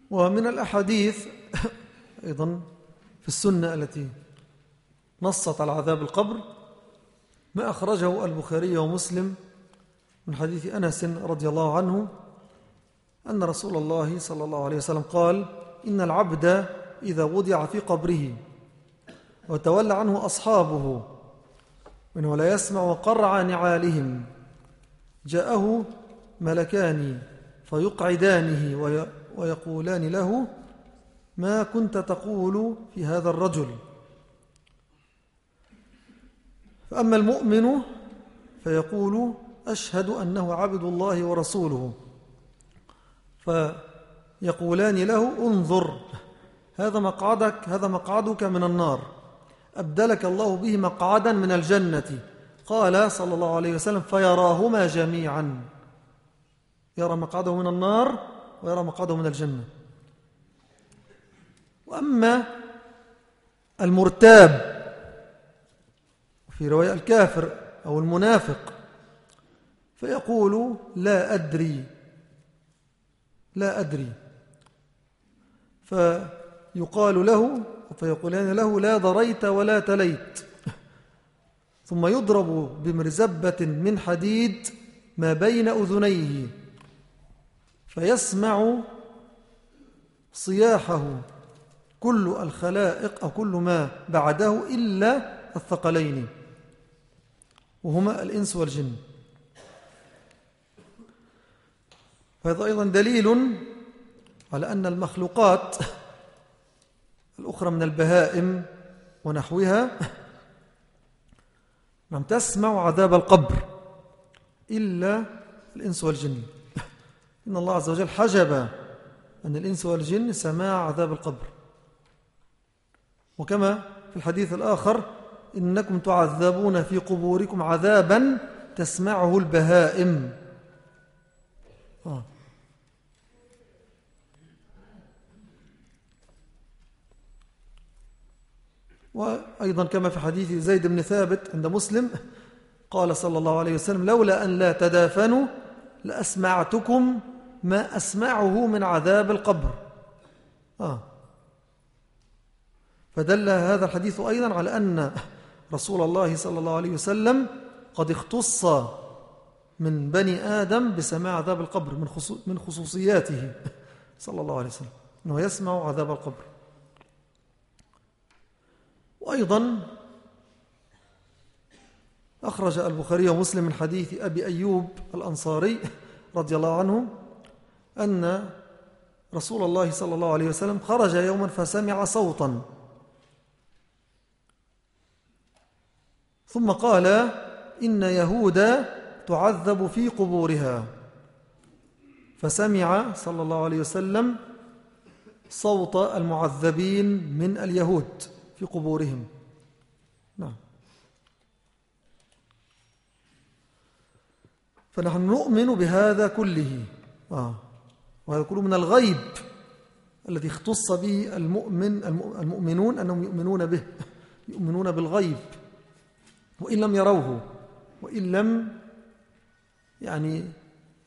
ومن الأحاديث أيضا في السنة التي نصت على عذاب القبر ما أخرجه البخاري ومسلم من حديث أنس رضي الله عنه أن رسول الله صلى الله عليه وسلم قال إن العبد إذا وضع في قبره وتولى عنه أصحابه وإنه لا يسمع وقرع نعالهم جاءه ملكان فيقعدانه ويقولان له ما كنت تقول في هذا الرجل. فأما المؤمن فيقول أشهد أنه عبد الله ورسوله. فيقولان له انظر هذا مقعدك هذا مقعدك من النار. أبدلك الله به مقعدا من الجنة. قال صلى الله عليه وسلم فيراهما جميعا. يرى مقعده من النار ويرى مقعده من الجنة. وأما المرتاب في رواية الكافر أو المنافق فيقول لا أدري لا أدري. فيقال له فيقولان له لا ضريت ولا تليت. ثم يضرب بمرزبة من حديد ما بين أذنيه فيسمع صياحه. كل الخلائق أو كل ما بعده إلا الثقلين وهما الإنس والجن. فهذا أيضا دليل على أن المخلوقات الأخرى من البهائم ونحوها لم تسمع عذاب القبر إلا الإنس والجن. إن الله عز وجل حجب أن الإنس والجن سماع عذاب القبر. وكما في الحديث الآخر إنكم تعذبون في قبوركم عذابا تسمعه البهائم. آه. وأيضا كما في حديث زيد بن ثابت عند مسلم قال صلى الله عليه وسلم لولا أن لا تدافنوا لأسمعتكم ما أسمعه من عذاب القبر. آه. فدل هذا الحديث أيضا على أن رسول الله صلى الله عليه وسلم قد اختص من بني آدم بسماع عذاب القبر من خصوصياته صلى الله عليه وسلم أنه يسمع عذاب القبر. وأيضا أخرج البخاري ومسلم من حديث أبي أيوب الأنصاري رضي الله عنه أن رسول الله صلى الله عليه وسلم خرج يوما فسمع صوتا. ثم قال إن يهود تعذب في قبورها. فسمع صلى الله عليه وسلم صوت المعذبين من اليهود في قبورهم. نعم. فنحن نؤمن بهذا كله. آه. وهذا كله من الغيب الذي اختص به المؤمن المؤمنون أنهم يؤمنون به يؤمنون بالغيب. وإن لم يروه وإن لم يعني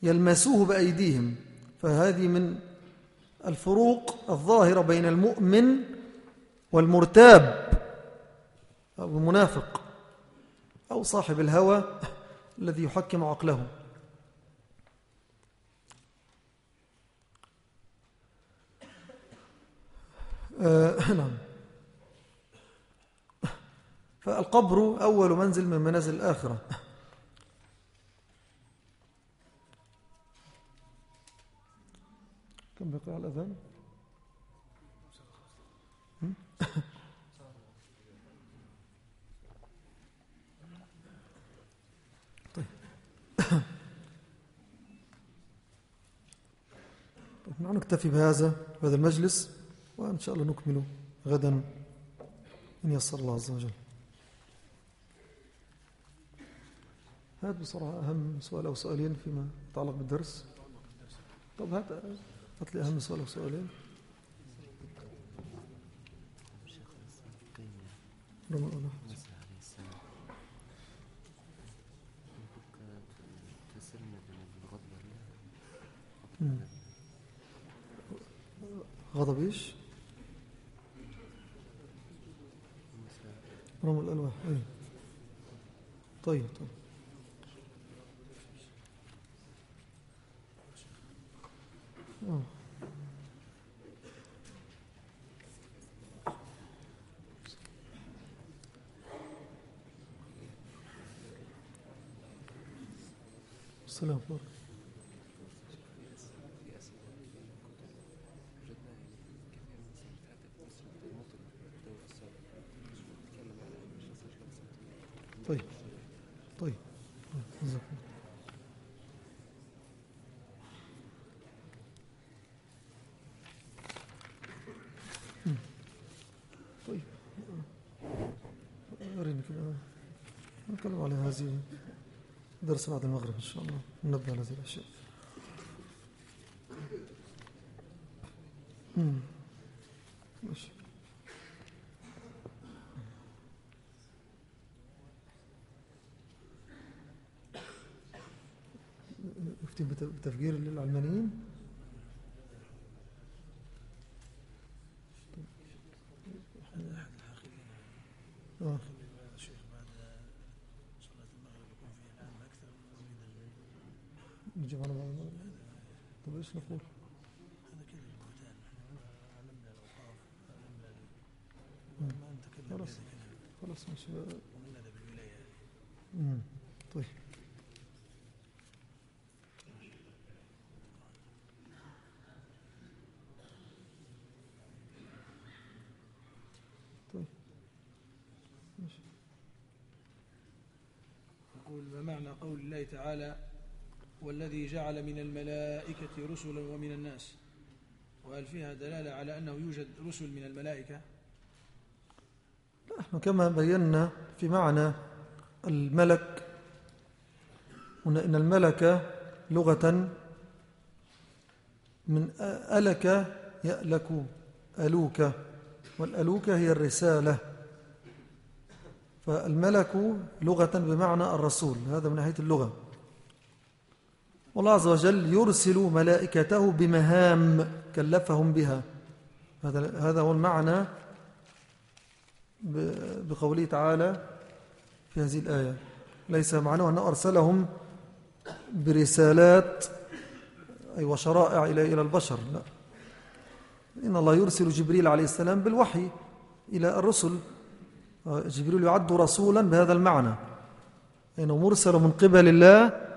يلمسوه بأيديهم. فهذه من الفروق الظاهرة بين المؤمن والمرتاب أو المنافق أو صاحب الهوى [LAUGHS] الذي يحكم عقله. آه [LAUGHS] نعم. فالقبر أول منزل من منازل الآخرة. كم بقي على الأذان؟ طيب. [COUGHS] طيب نكتفي بهذا بهذا المجلس وإن شاء الله نكمل غدا إن يسر الله عز وجل. هات بصراحة أهم سؤال أو سؤالين فيما يتعلق بالدرس. طب هات هات لي أهم سؤال أو سؤالين. رمضان غضب إيش رمى الالواح اي طيب طيب آه. السلام. عليكم طيب طيب. طيب. أريني كده. نتكلم على هذه. درس بعد المغرب إن شاء الله. على هذه الأشياء ماشي. بتفجير للعلمانيين. آه. الشيخ بعد صلاة المغرب يكون في الآن أكثر نجيب على بعض إيش نقول؟ هذا كذا البهتان علمنا الأوقاف علمنا ما نتكلم خلاص خلاص ماشي. ومن أدب الولاية طيب معنى قول الله تعالى والذي جعل من الملائكة رسلا ومن الناس. وهل فيها دلالة على أنه يوجد رسل من الملائكة. نحن كما بينا في معنى الملك إن الملك لغة من ألك يألك ألوك والألوك هي الرسالة. فالملك لغة بمعنى الرسول هذا من ناحية اللغة. والله عز وجل يرسل ملائكته بمهام كلفهم بها. هذا هذا هو المعنى بقوله تعالى في هذه الآية. ليس معناه أنه أرسلهم برسالات أي وشرائع إلى إلى البشر لا. إن الله يرسل جبريل عليه السلام بالوحي إلى الرسل. جبريل يعد رسولا بهذا المعنى. إنه مرسل من قبل الله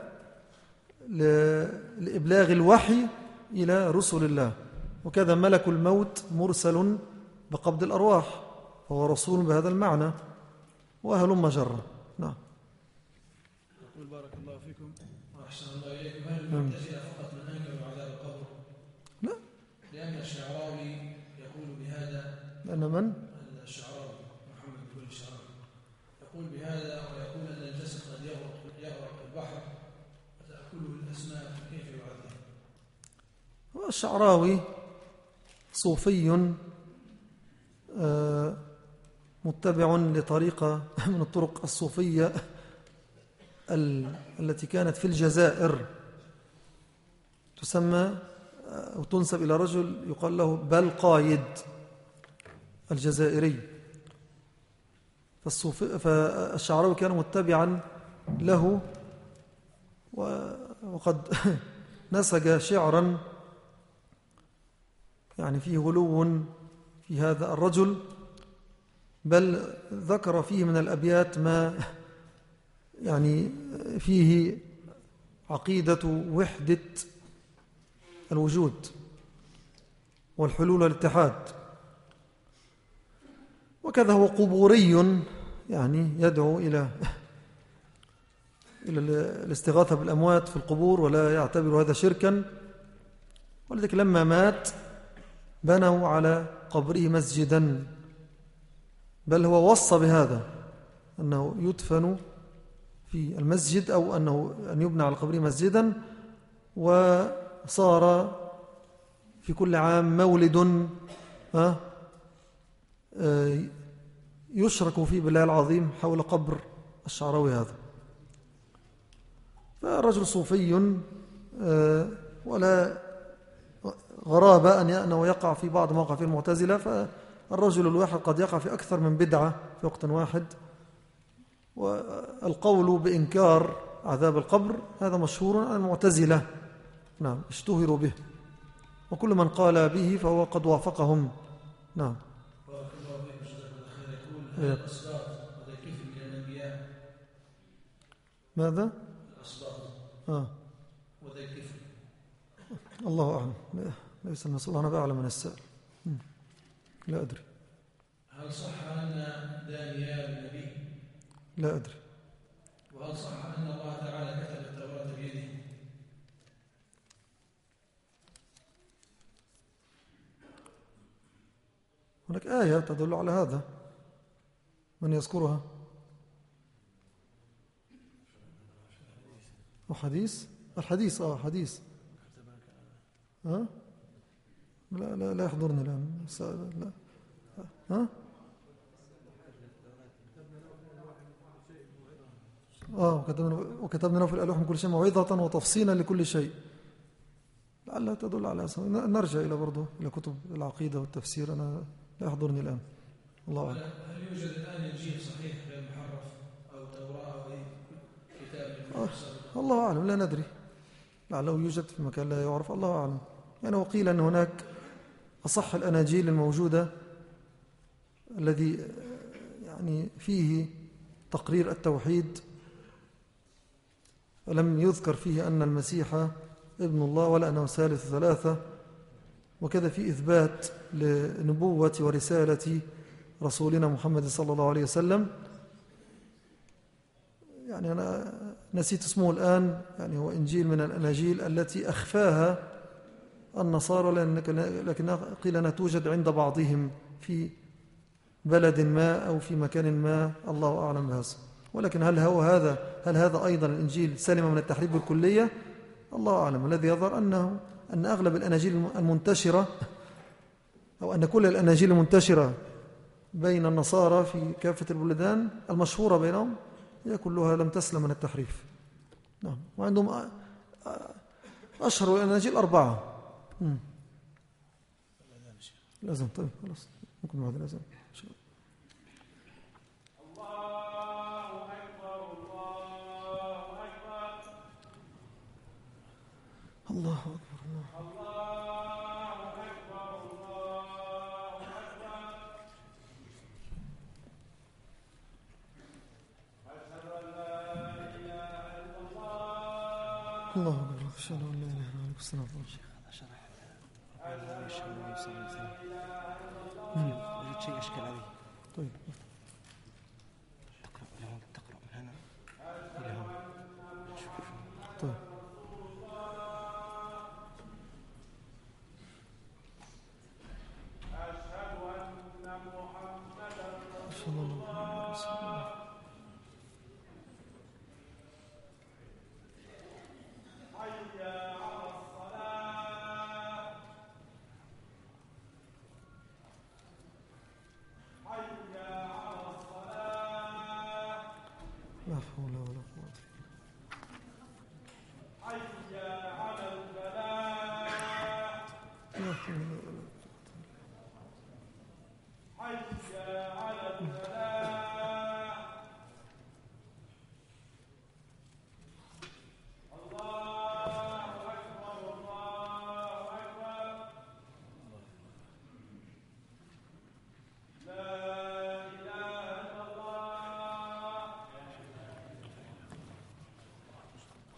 لإبلاغ الوحي إلى رسل الله. وكذا ملك الموت مرسل بقبض الأرواح فهو رسول بهذا المعنى. وأهل مجرة. نعم. يقول بارك الله فيكم. وأحسن الله إليكم هل المعتزلة فقط من أنكروا عذاب القبر؟ لا. لأن الشعراوي يقول بهذا لأن من؟ يقول بهذا الشعراوي صوفي آه، متبع لطريقة [LAUGHS] من الطرق الصوفية التي كانت في الجزائر. تسمى آه، أو تنسب إلى رجل يقال له بل قايد الجزائري. فالشعراوي كان متبعا له وقد [LAUGHS] نسج شعرا يعني فيه غلو في هذا الرجل بل ذكر فيه من الأبيات ما يعني فيه عقيدة وحدة الوجود والحلول والاتحاد وكذا هو قبوري يعني يدعو إلى إلى الاستغاثة بالأموات في القبور ولا يعتبر هذا شركا. ولذلك لما مات بنوا على قبره مسجدا. بل هو وصى بهذا أنه يدفن في المسجد أو أنه أن يبنى على قبره مسجدا وصار في كل عام مولد آه، يشرك فيه بالله العظيم حول قبر الشعراوي هذا. فرجل صوفي آه، ولا غرابة أنه يقع في بعض مواقع في المعتزلة فالرجل الواحد قد يقع في أكثر من بدعة في وقت واحد. والقول بإنكار عذاب القبر هذا مشهور عن المعتزلة. نعم اشتهروا به. وكل من قال به فهو قد وافقهم. نعم. ماذا؟ آه. الله أعلم. ليس المسؤول أنا بأعلم من السائل. لا أدري. هل صح أن دانيال نبي؟ لا أدري. وهل صح أن الله تعالى كتب التوراة بيده؟ هناك آية تدل على هذا. من يذكرها؟ وحديث الحديث آه حديث. ها؟ لا لا لا يحضرني الآن. لا. ها؟ آه وكتبنا, وكتبنا في الألوح من كل شيء موعظة وتفصيلا لكل شيء. لعلها تدل على نرجع إلى برضه إلى كتب العقيدة والتفسير. أنا لا يحضرني الآن. الله أعلم. هل يوجد الآن إنجيل صحيح غير محرف أو توراة أو أي كتاب آه الله أعلم. لا ندري. لعله يوجد في مكان لا يعرف. الله أعلم. يعني وقيل أن هناك أصح الأناجيل الموجودة الذي يعني فيه تقرير التوحيد ولم يذكر فيه أن المسيح ابن الله ولا أنه ثالث ثلاثة وكذا في إثبات لنبوة ورسالة رسولنا محمد صلى الله عليه وسلم. يعني أنا نسيت اسمه الآن يعني هو إنجيل من الأناجيل التي أخفاها النصارى لكن قيل أنها توجد عند بعضهم في بلد ما أو في مكان ما الله أعلم بهذا. ولكن هل هو هذا هل هذا أيضا الإنجيل سلم من التحريف بالكلية؟ الله أعلم. الذي يظهر أنه أن أغلب الأناجيل المنتشرة أو أن كل الأناجيل المنتشرة بين النصارى في كافة البلدان المشهورة بينهم هي كلها لم تسلم من التحريف. نعم. وعندهم أشهر الأناجيل أربعة. لازم طيب خلاص. ممكن بعد لازم. الله أكبر الله. أكبر الله. أكبر أشهد أن لا إله إلا الله الله أكبر أشهد أن لا إله إلا الله. السلام عليكم شيخ هذا شرح وجد شيء أشكال عليه طيب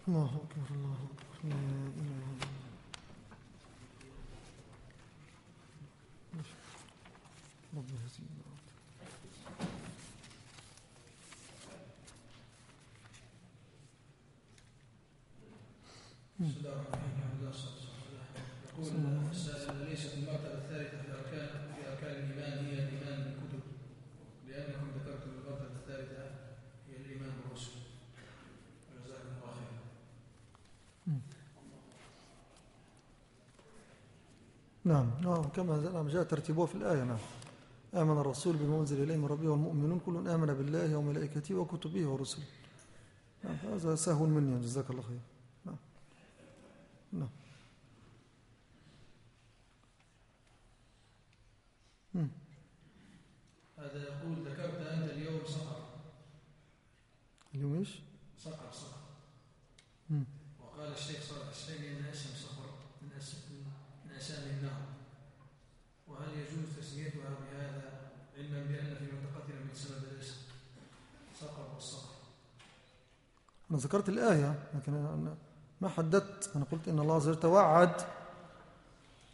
الله أكبر الله أكبر لا إله إلا الله رب هزينا بسم الله الرحمن الرحيم. يقول ليست المرتبة الثالثة في أركان في أركان الإيمان هي الإيمان بالكتب لأنكم ذكرتم المرتبة الثالثة هي الإيمان بالرسل جزاكم الله خيرا نعم نعم كما نعم جاء ترتيبه في الآية نعم. آمن الرسول بما أنزل إليه من ربه والمؤمنون كل آمن بالله وملائكته وكتبه ورسله. نعم هذا سهو مني جزاك الله خير نعم نعم مم. هذا يقول ذكرت أنت اليوم صقر اليوم إيش؟ صقر صقر مم. وقال الشيخ صالح السيني أن اسم صقر من أس- من أسامي النار وهل يجوز تسميتها بهذا علما بأن في منطقتنا من سبب الاسم صقر والصقر أنا ذكرت الآية لكن أنا ما حددت أنا قلت إن الله عز وجل توعد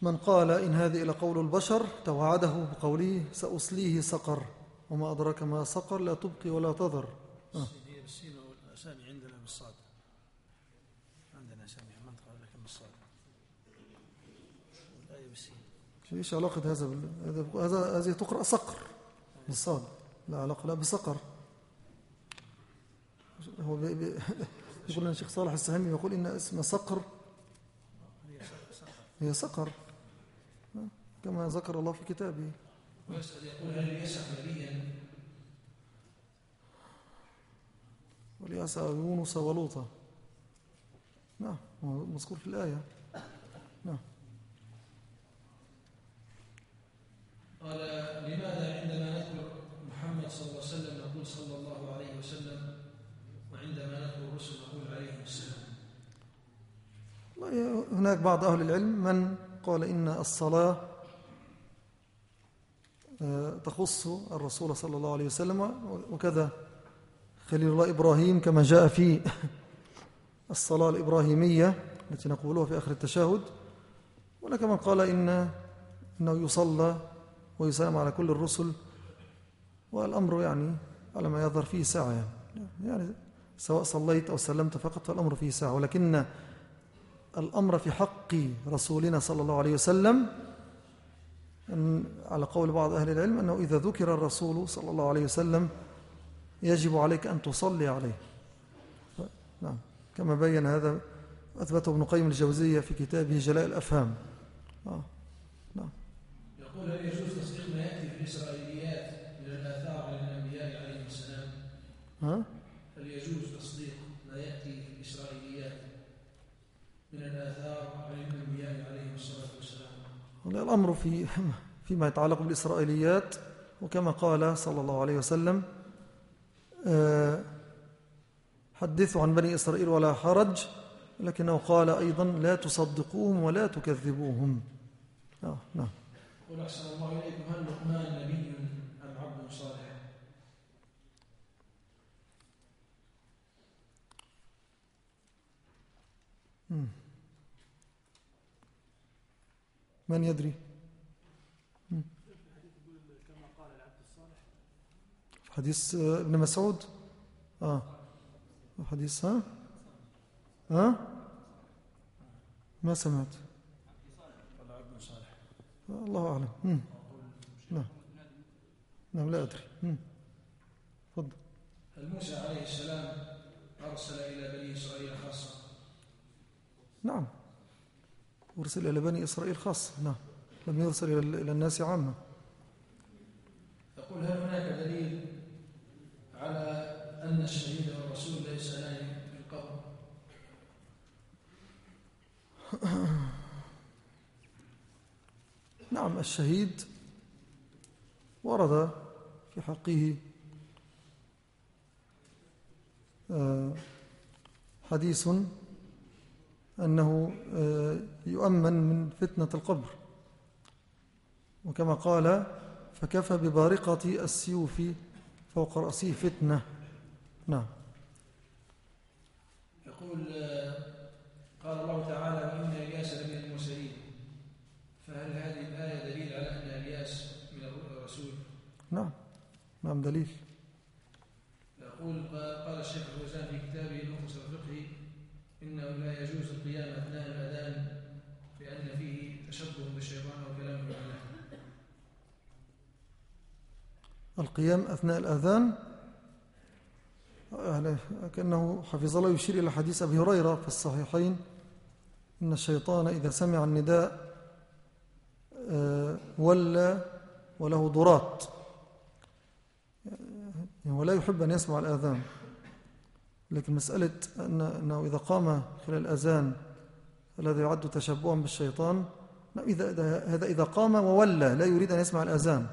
من قال إن هذه إلى قول البشر توعده بقوله سأصليه سقر وما أدراك ما سقر لا تبقي ولا تذر. آه. هي بالسين والأسامي عندنا بالصاد. عندنا أسامي منطقة لكن بالصاد. والآية بالسين إيش علاقة هذا بال... هذا هذه تقرأ صقر بالصاد. لا علاقة لا بصقر هو بي... بي... [LAUGHS] يقول لنا الشيخ صالح السهمي يقول إن اسم صقر هي آه. كما ذكر الله في كتابه. ويسأل يقول هل يسع نبيا وليسع يونس ولوطا. نعم مذكور في الآية. نعم. قال لماذا عندما نذكر محمد صلى الله عليه وسلم نقول صلى الله عليه وسلم وعندما نذكر الرسل نقول عليه السلام؟ هناك بعض أهل العلم من قال إن الصلاة آه، تخص الرسول صلى الله عليه وسلم وكذا. خليل الله إبراهيم كما جاء في [LAUGHS] الصلاة الإبراهيمية التي نقولها في آخر التشهد. هناك من قال إن إنه يصلى ويسلم على كل الرسل. والأمر يعني على ما يظهر فيه ساعة يعني, يعني سواء صليت أو سلمت فقط فالأمر فيه ساعة. ولكن الأمر في حق رسولنا صلى الله عليه وسلم أن على قول بعض أهل العلم أنه إذا ذكر الرسول صلى الله عليه وسلم يجب عليك أن تصلي عليه نعم كما بين هذا أثبته ابن قيم الجوزية في كتابه جلاء الأفهام آه. نعم يقول هل يجوز تصديق ما يأتي في الإسرائيليات من الآثار عن الأنبياء عليهم السلام ها؟ هل يجوز تصديق ما يأتي في الإسرائيليات من الآثار عن الأنبياء عليهم الصلاة والسلام والله الأمر في [LAUGHS] فيما يتعلق بالإسرائيليات وكما قال صلى الله عليه وسلم آه، حدثوا عن بني إسرائيل ولا حرج لكنه قال أيضا لا تصدقوهم ولا تكذبوهم. آه نعم. قل أحسن الله إليكم هل لقمان نبي أم عبد صالح؟ مم. من يدري؟ حديث آه، ابن مسعود؟ آه. حديث ها؟ ها؟ ما سمعت. الله أعلم. نعم. نعم لا أدري. تفضل. هل موسى عليه السلام أرسل إلى بني إسرائيل خاصة؟ نعم. أرسل إلى بني إسرائيل خاصة نعم. لم يرسل إلى الناس عامة. يقول هل هناك دليل على أن الشهيد والرسول ليس نايم في القبر نعم الشهيد ورد في حقه آه، حديث أنه آه، يؤمن من فتنة القبر. وكما قال فكفى ببارقة السيوف فوق رأسه فتنة. نعم. يقول آه، قال الله تعالى وإن إلياس لمن المرسلين. فهل هذه الآية دليل على أن إلياس من الرسول؟ نعم. نعم دليل. يقول قال الشيخ القيام أثناء الأذان كأنه حفظ الله يشير إلى حديث أبي هريرة في الصحيحين إن الشيطان إذا سمع النداء آه، ولى وله ضرات. يعني ولا يحب أن يسمع الآذان لكن مسألة أنه إذا قام خلال الأذان الذي يعد تشبها بالشيطان نعم إذا هذا إذا قام وولى لا يريد أن يسمع الأذان.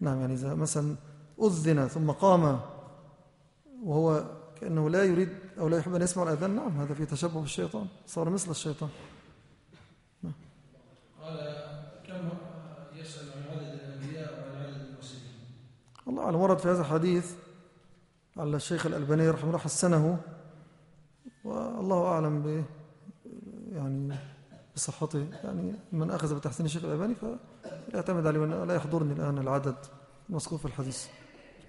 نعم يعني إذا مثلا أذن ثم قام وهو كأنه لا يريد أو لا يحب أن يسمع الأذان نعم هذا في تشبه بالشيطان صار مثل الشيطان نعم. قال كم يسأل عن عدد الأنبياء وعن عدد المرسلين الله أعلم ورد في هذا الحديث على الشيخ الألباني رحمه الله حسنه والله أعلم ب يعني بصحته يعني من أخذ بتحسين الشيخ الألباني فيعتمد عليه. لا يحضرني الآن العدد المذكور في الحديث.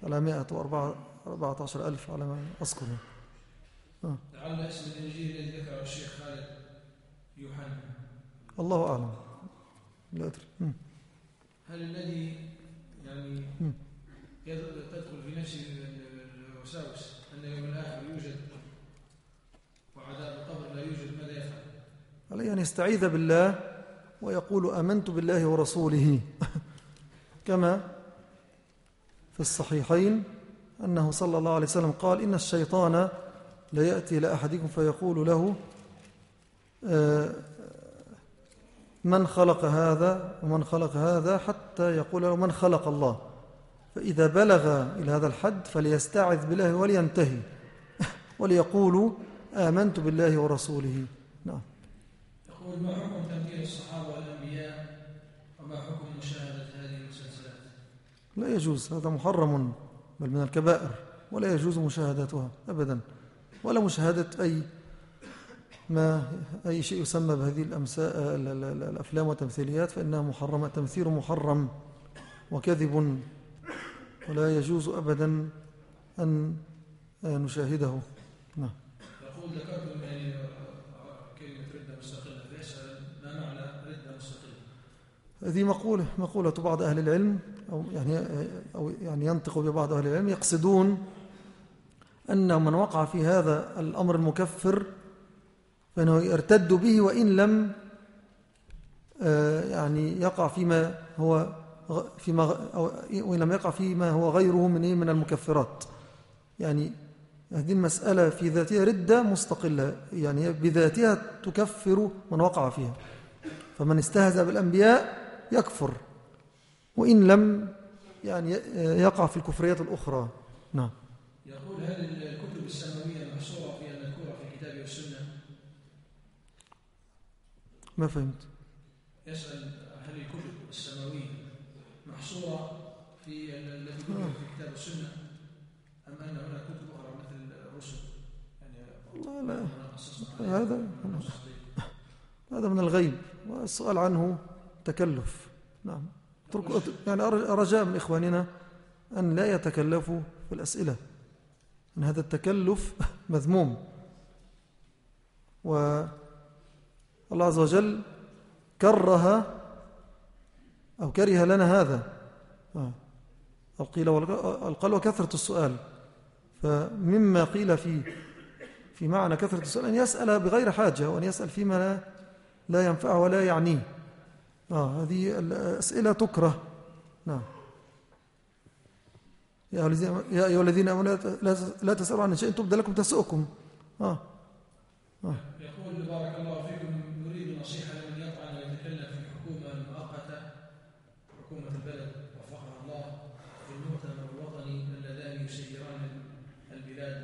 على 114 ألف على ما أذكر آه. لعل اسم الإنجيل الذي ذكره الشيخ خالد يوحنا. الله أعلم. لا أدري. هل الذي يعني تدخل في نفسه الوساوس أن يوم الآخر يوجد وعذاب القبر لا يوجد ماذا يفعل؟ عليه أن يستعيذ بالله ويقول آمنت بالله ورسوله. [LAUGHS] كما في الصحيحين أنه صلى الله عليه وسلم قال إن الشيطان لا يأتي لأحدكم فيقول له آه، من خلق هذا ومن خلق هذا حتى يقول له من خلق الله. فإذا بلغ إلى هذا الحد فليستعذ بالله ولينتهي. [LAUGHS] وليقول آمنت بالله ورسوله. نعم. يقول ما حكم تمثيل الصحابة والأنبياء وما حكم مشاهدة هذه المسلسلات؟ لا يجوز هذا محرم بل من الكبائر ولا يجوز مشاهدتها أبدا ولا مشاهدة أي ما أي شيء يسمى بهذه الأفلام والتمثيليات فإنها محرمة تمثيل محرم وكذب ولا يجوز أبدا أن نشاهده. نعم. يقول ذكرتم هذه مقولة مقولة بعض أهل العلم أو يعني, أو يعني ينطق ببعض أهل العلم يقصدون أن من وقع في هذا الأمر المكفر فإنه يرتد به وإن لم آه، يعني يقع فيما هو فيما أو وإن لم يقع فيما هو غيره من إيه؟ من المكفرات. يعني هذه المسألة في ذاتها ردة مستقلة يعني بذاتها تكفر من وقع فيها. فمن استهزأ بالأنبياء يكفر. وإن لم يعني يقع في الكفريات الأخرى. نعم. يقول هل الكتب السماوية المحصورة في المذكورة في الكتاب والسنة؟ ما فهمت؟ يسأل هل الكتب السماوية محصورة في التي ذكرت في الكتاب والسنة؟ أم أن هناك كتب أخرى مثل الرسل؟ يعني لا لا. هذا [LAUGHS] هذا من الغيب. والسؤال عنه تكلف نعم. يعني رجاء من إخواننا أن لا يتكلفوا في الأسئلة. أن هذا التكلف [LAUGHS] مذموم. والله عز وجل كره أو كره لنا هذا. آه. القيل والقال وكثرة السؤال. فمما قيل في في معنى كثرة السؤال أن يسأل بغير حاجة وأن يسأل فيما لا, لا ينفعه ولا يعنيه. آه هذه الأسئلة تكره. نعم. يا أيها الذين آمنوا لا تسألوا عن شيء تبدأ لكم تسؤكم. آه. آه. يقول بارك الله فيكم. نريد نصيحة لمن يطعن ويتكلم في الحكومة المؤقتة حكومة البلد. وفقها الله في المؤتمر الوطني اللذان يسيران البلاد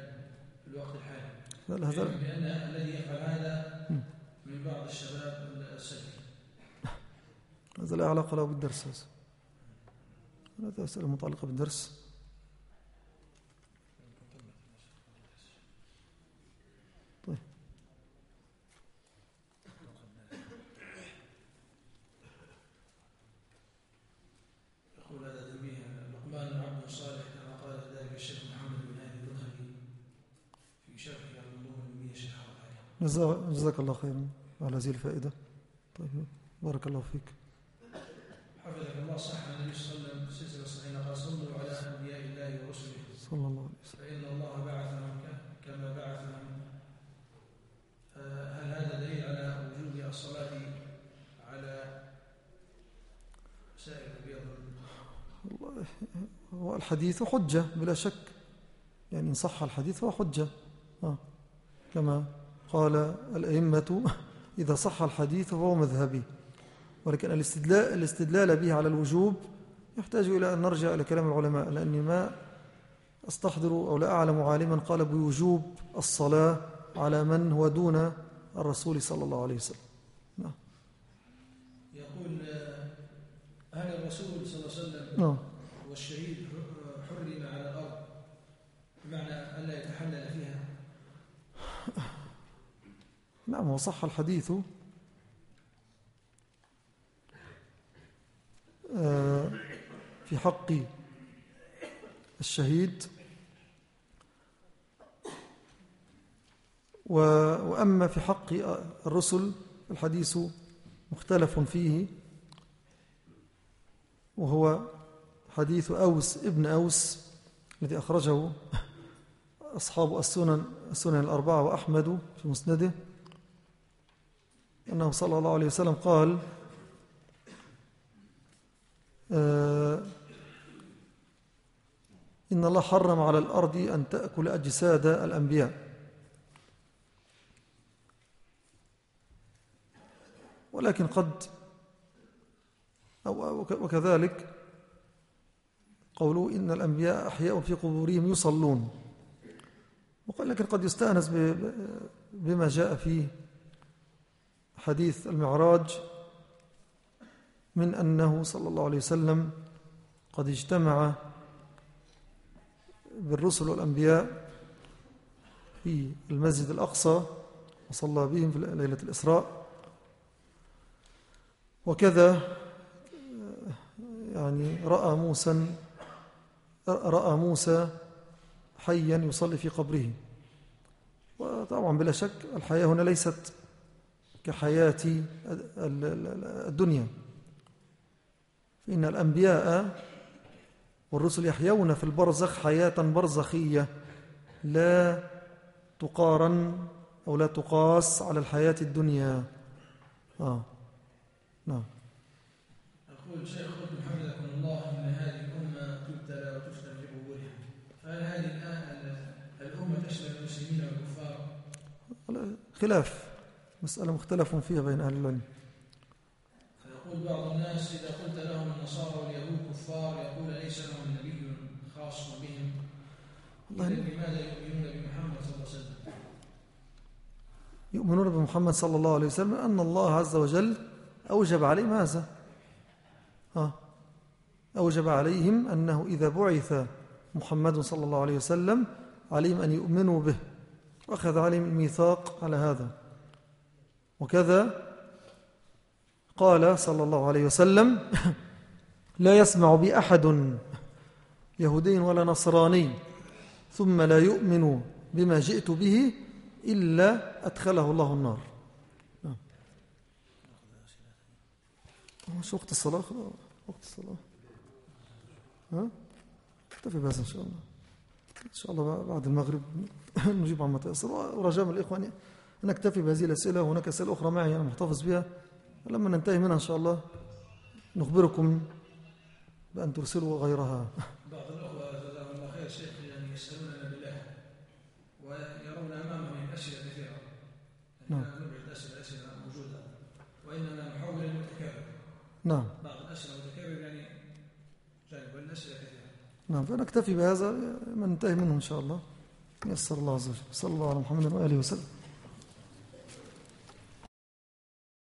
في الوقت الحالي. هذا هذا لا علاقة له بالدرس هذا أسئلة متعلقة بالدرس. طيب. يقول هذا لقمان عبد كما قال الشيخ محمد بن ابي في جزاك الله خيرا. على هذه الفائدة. طيب بارك الله فيك. حفظك الله صح عن النبي صلى الله عليه وسلم في سلسله صحيحة. قال صلوا على أنبياء الله ورسله. صلى الله عليه وسلم. فإن الله بعثهم ك- كما بعثهم آه، هل هذا دليل على وجوب الصلاة على سائر الانبياء والله هو الحديث حجة بلا شك. يعني إن صح الحديث فهو حجة. آه. كما قال الأئمة [LAUGHS] إذا صح الحديث فهو مذهبي. ولكن الاستدلال, الاستدلال به على الوجوب يحتاج إلى أن نرجع إلى كلام العلماء لأني ما أستحضر أو لا أعلم عالما قال بوجوب الصلاة على من هو دون الرسول صلى الله عليه وسلم. يقول آه، هل الرسول صلى الله عليه وسلم نعم. والشهيد حرم على الأرض بمعنى الا يتحلل فيها. نعم وصح الحديث. في حق الشهيد. وأما في حق الرسل الحديث مختلف فيه وهو حديث أوس ابن أوس الذي أخرجه أصحاب السنن السنن الأربعة وأحمد في مسنده أنه صلى الله عليه وسلم قال آه، إن الله حرم على الأرض أن تأكل أجساد الأنبياء. ولكن قد أو أو وك- وكذلك قولوا إن الأنبياء أحياء في قبورهم يصلون. وقال لكن قد يستأنس بما جاء في حديث المعراج من أنه صلى الله عليه وسلم قد اجتمع بالرسل والأنبياء في المسجد الأقصى وصلى بهم في ليلة الإسراء. وكذا يعني رأى موسى رأى موسى حيا يصلي في قبره. وطبعا بلا شك الحياة هنا ليست كحياة ال- ال- الدنيا. فإن الأنبياء والرسل يحيون في البرزخ حياة برزخية. لا تقارن أو لا تقاس على الحياة الدنيا. آه. نعم. يقول شيخ حفظكم الله إن هذه الأمة تبتلى وتفتن في قبورها. فهل هذه الآن الأمة تشمل المسلمين والكفار؟ خلاف. مسألة مختلف فيها بين أهل العلم. فيقول بعض الناس إذا قلت لهم النصارى واليهود كفار يقول ليس لهم نبي خاص بهم لماذا يؤمنون بمحمد صلى الله عليه وسلم؟ يؤمنون بمحمد صلى الله عليه وسلم أن الله عز وجل أوجب عليهم هذا آه. أوجب عليهم أنه إذا بعث محمد صلى الله عليه وسلم عليهم أن يؤمنوا به وأخذ عليهم الميثاق على هذا وكذا قال صلى الله عليه وسلم [LAUGHS] لا يسمع بي أحد يهودي ولا نصراني ثم لا يؤمن بما جئت به إلا أدخله الله النار. مش وقت الصلاة؟ وقت الصلاة. ها؟ اكتفي بهذا إن شاء الله. إن شاء الله بعد المغرب [LAUGHS] نجيب عما تيسر ورجاء من الإخوان. أن نكتفي بهذه الأسئلة. وهناك أسئلة أخرى معي أنا محتفظ بها. لما ننتهي منها إن شاء الله نخبركم بأن ترسلوا غيرها. بعض الأخوة جزاهم الله خير شيخ يعني يسألوننا بالله ويرون اسئله كثيرة. يعني نعم. نبعد اسئله اسئله موجودة. وانما نحول المتكرر. نعم. بعض الأسئلة متكرر يعني جانب والاسئله كثيرة. نعم فنكتفي بهذا ننتهي منه إن شاء الله. يسر الله عز وجل. صلى الله على محمد وآله وسلم.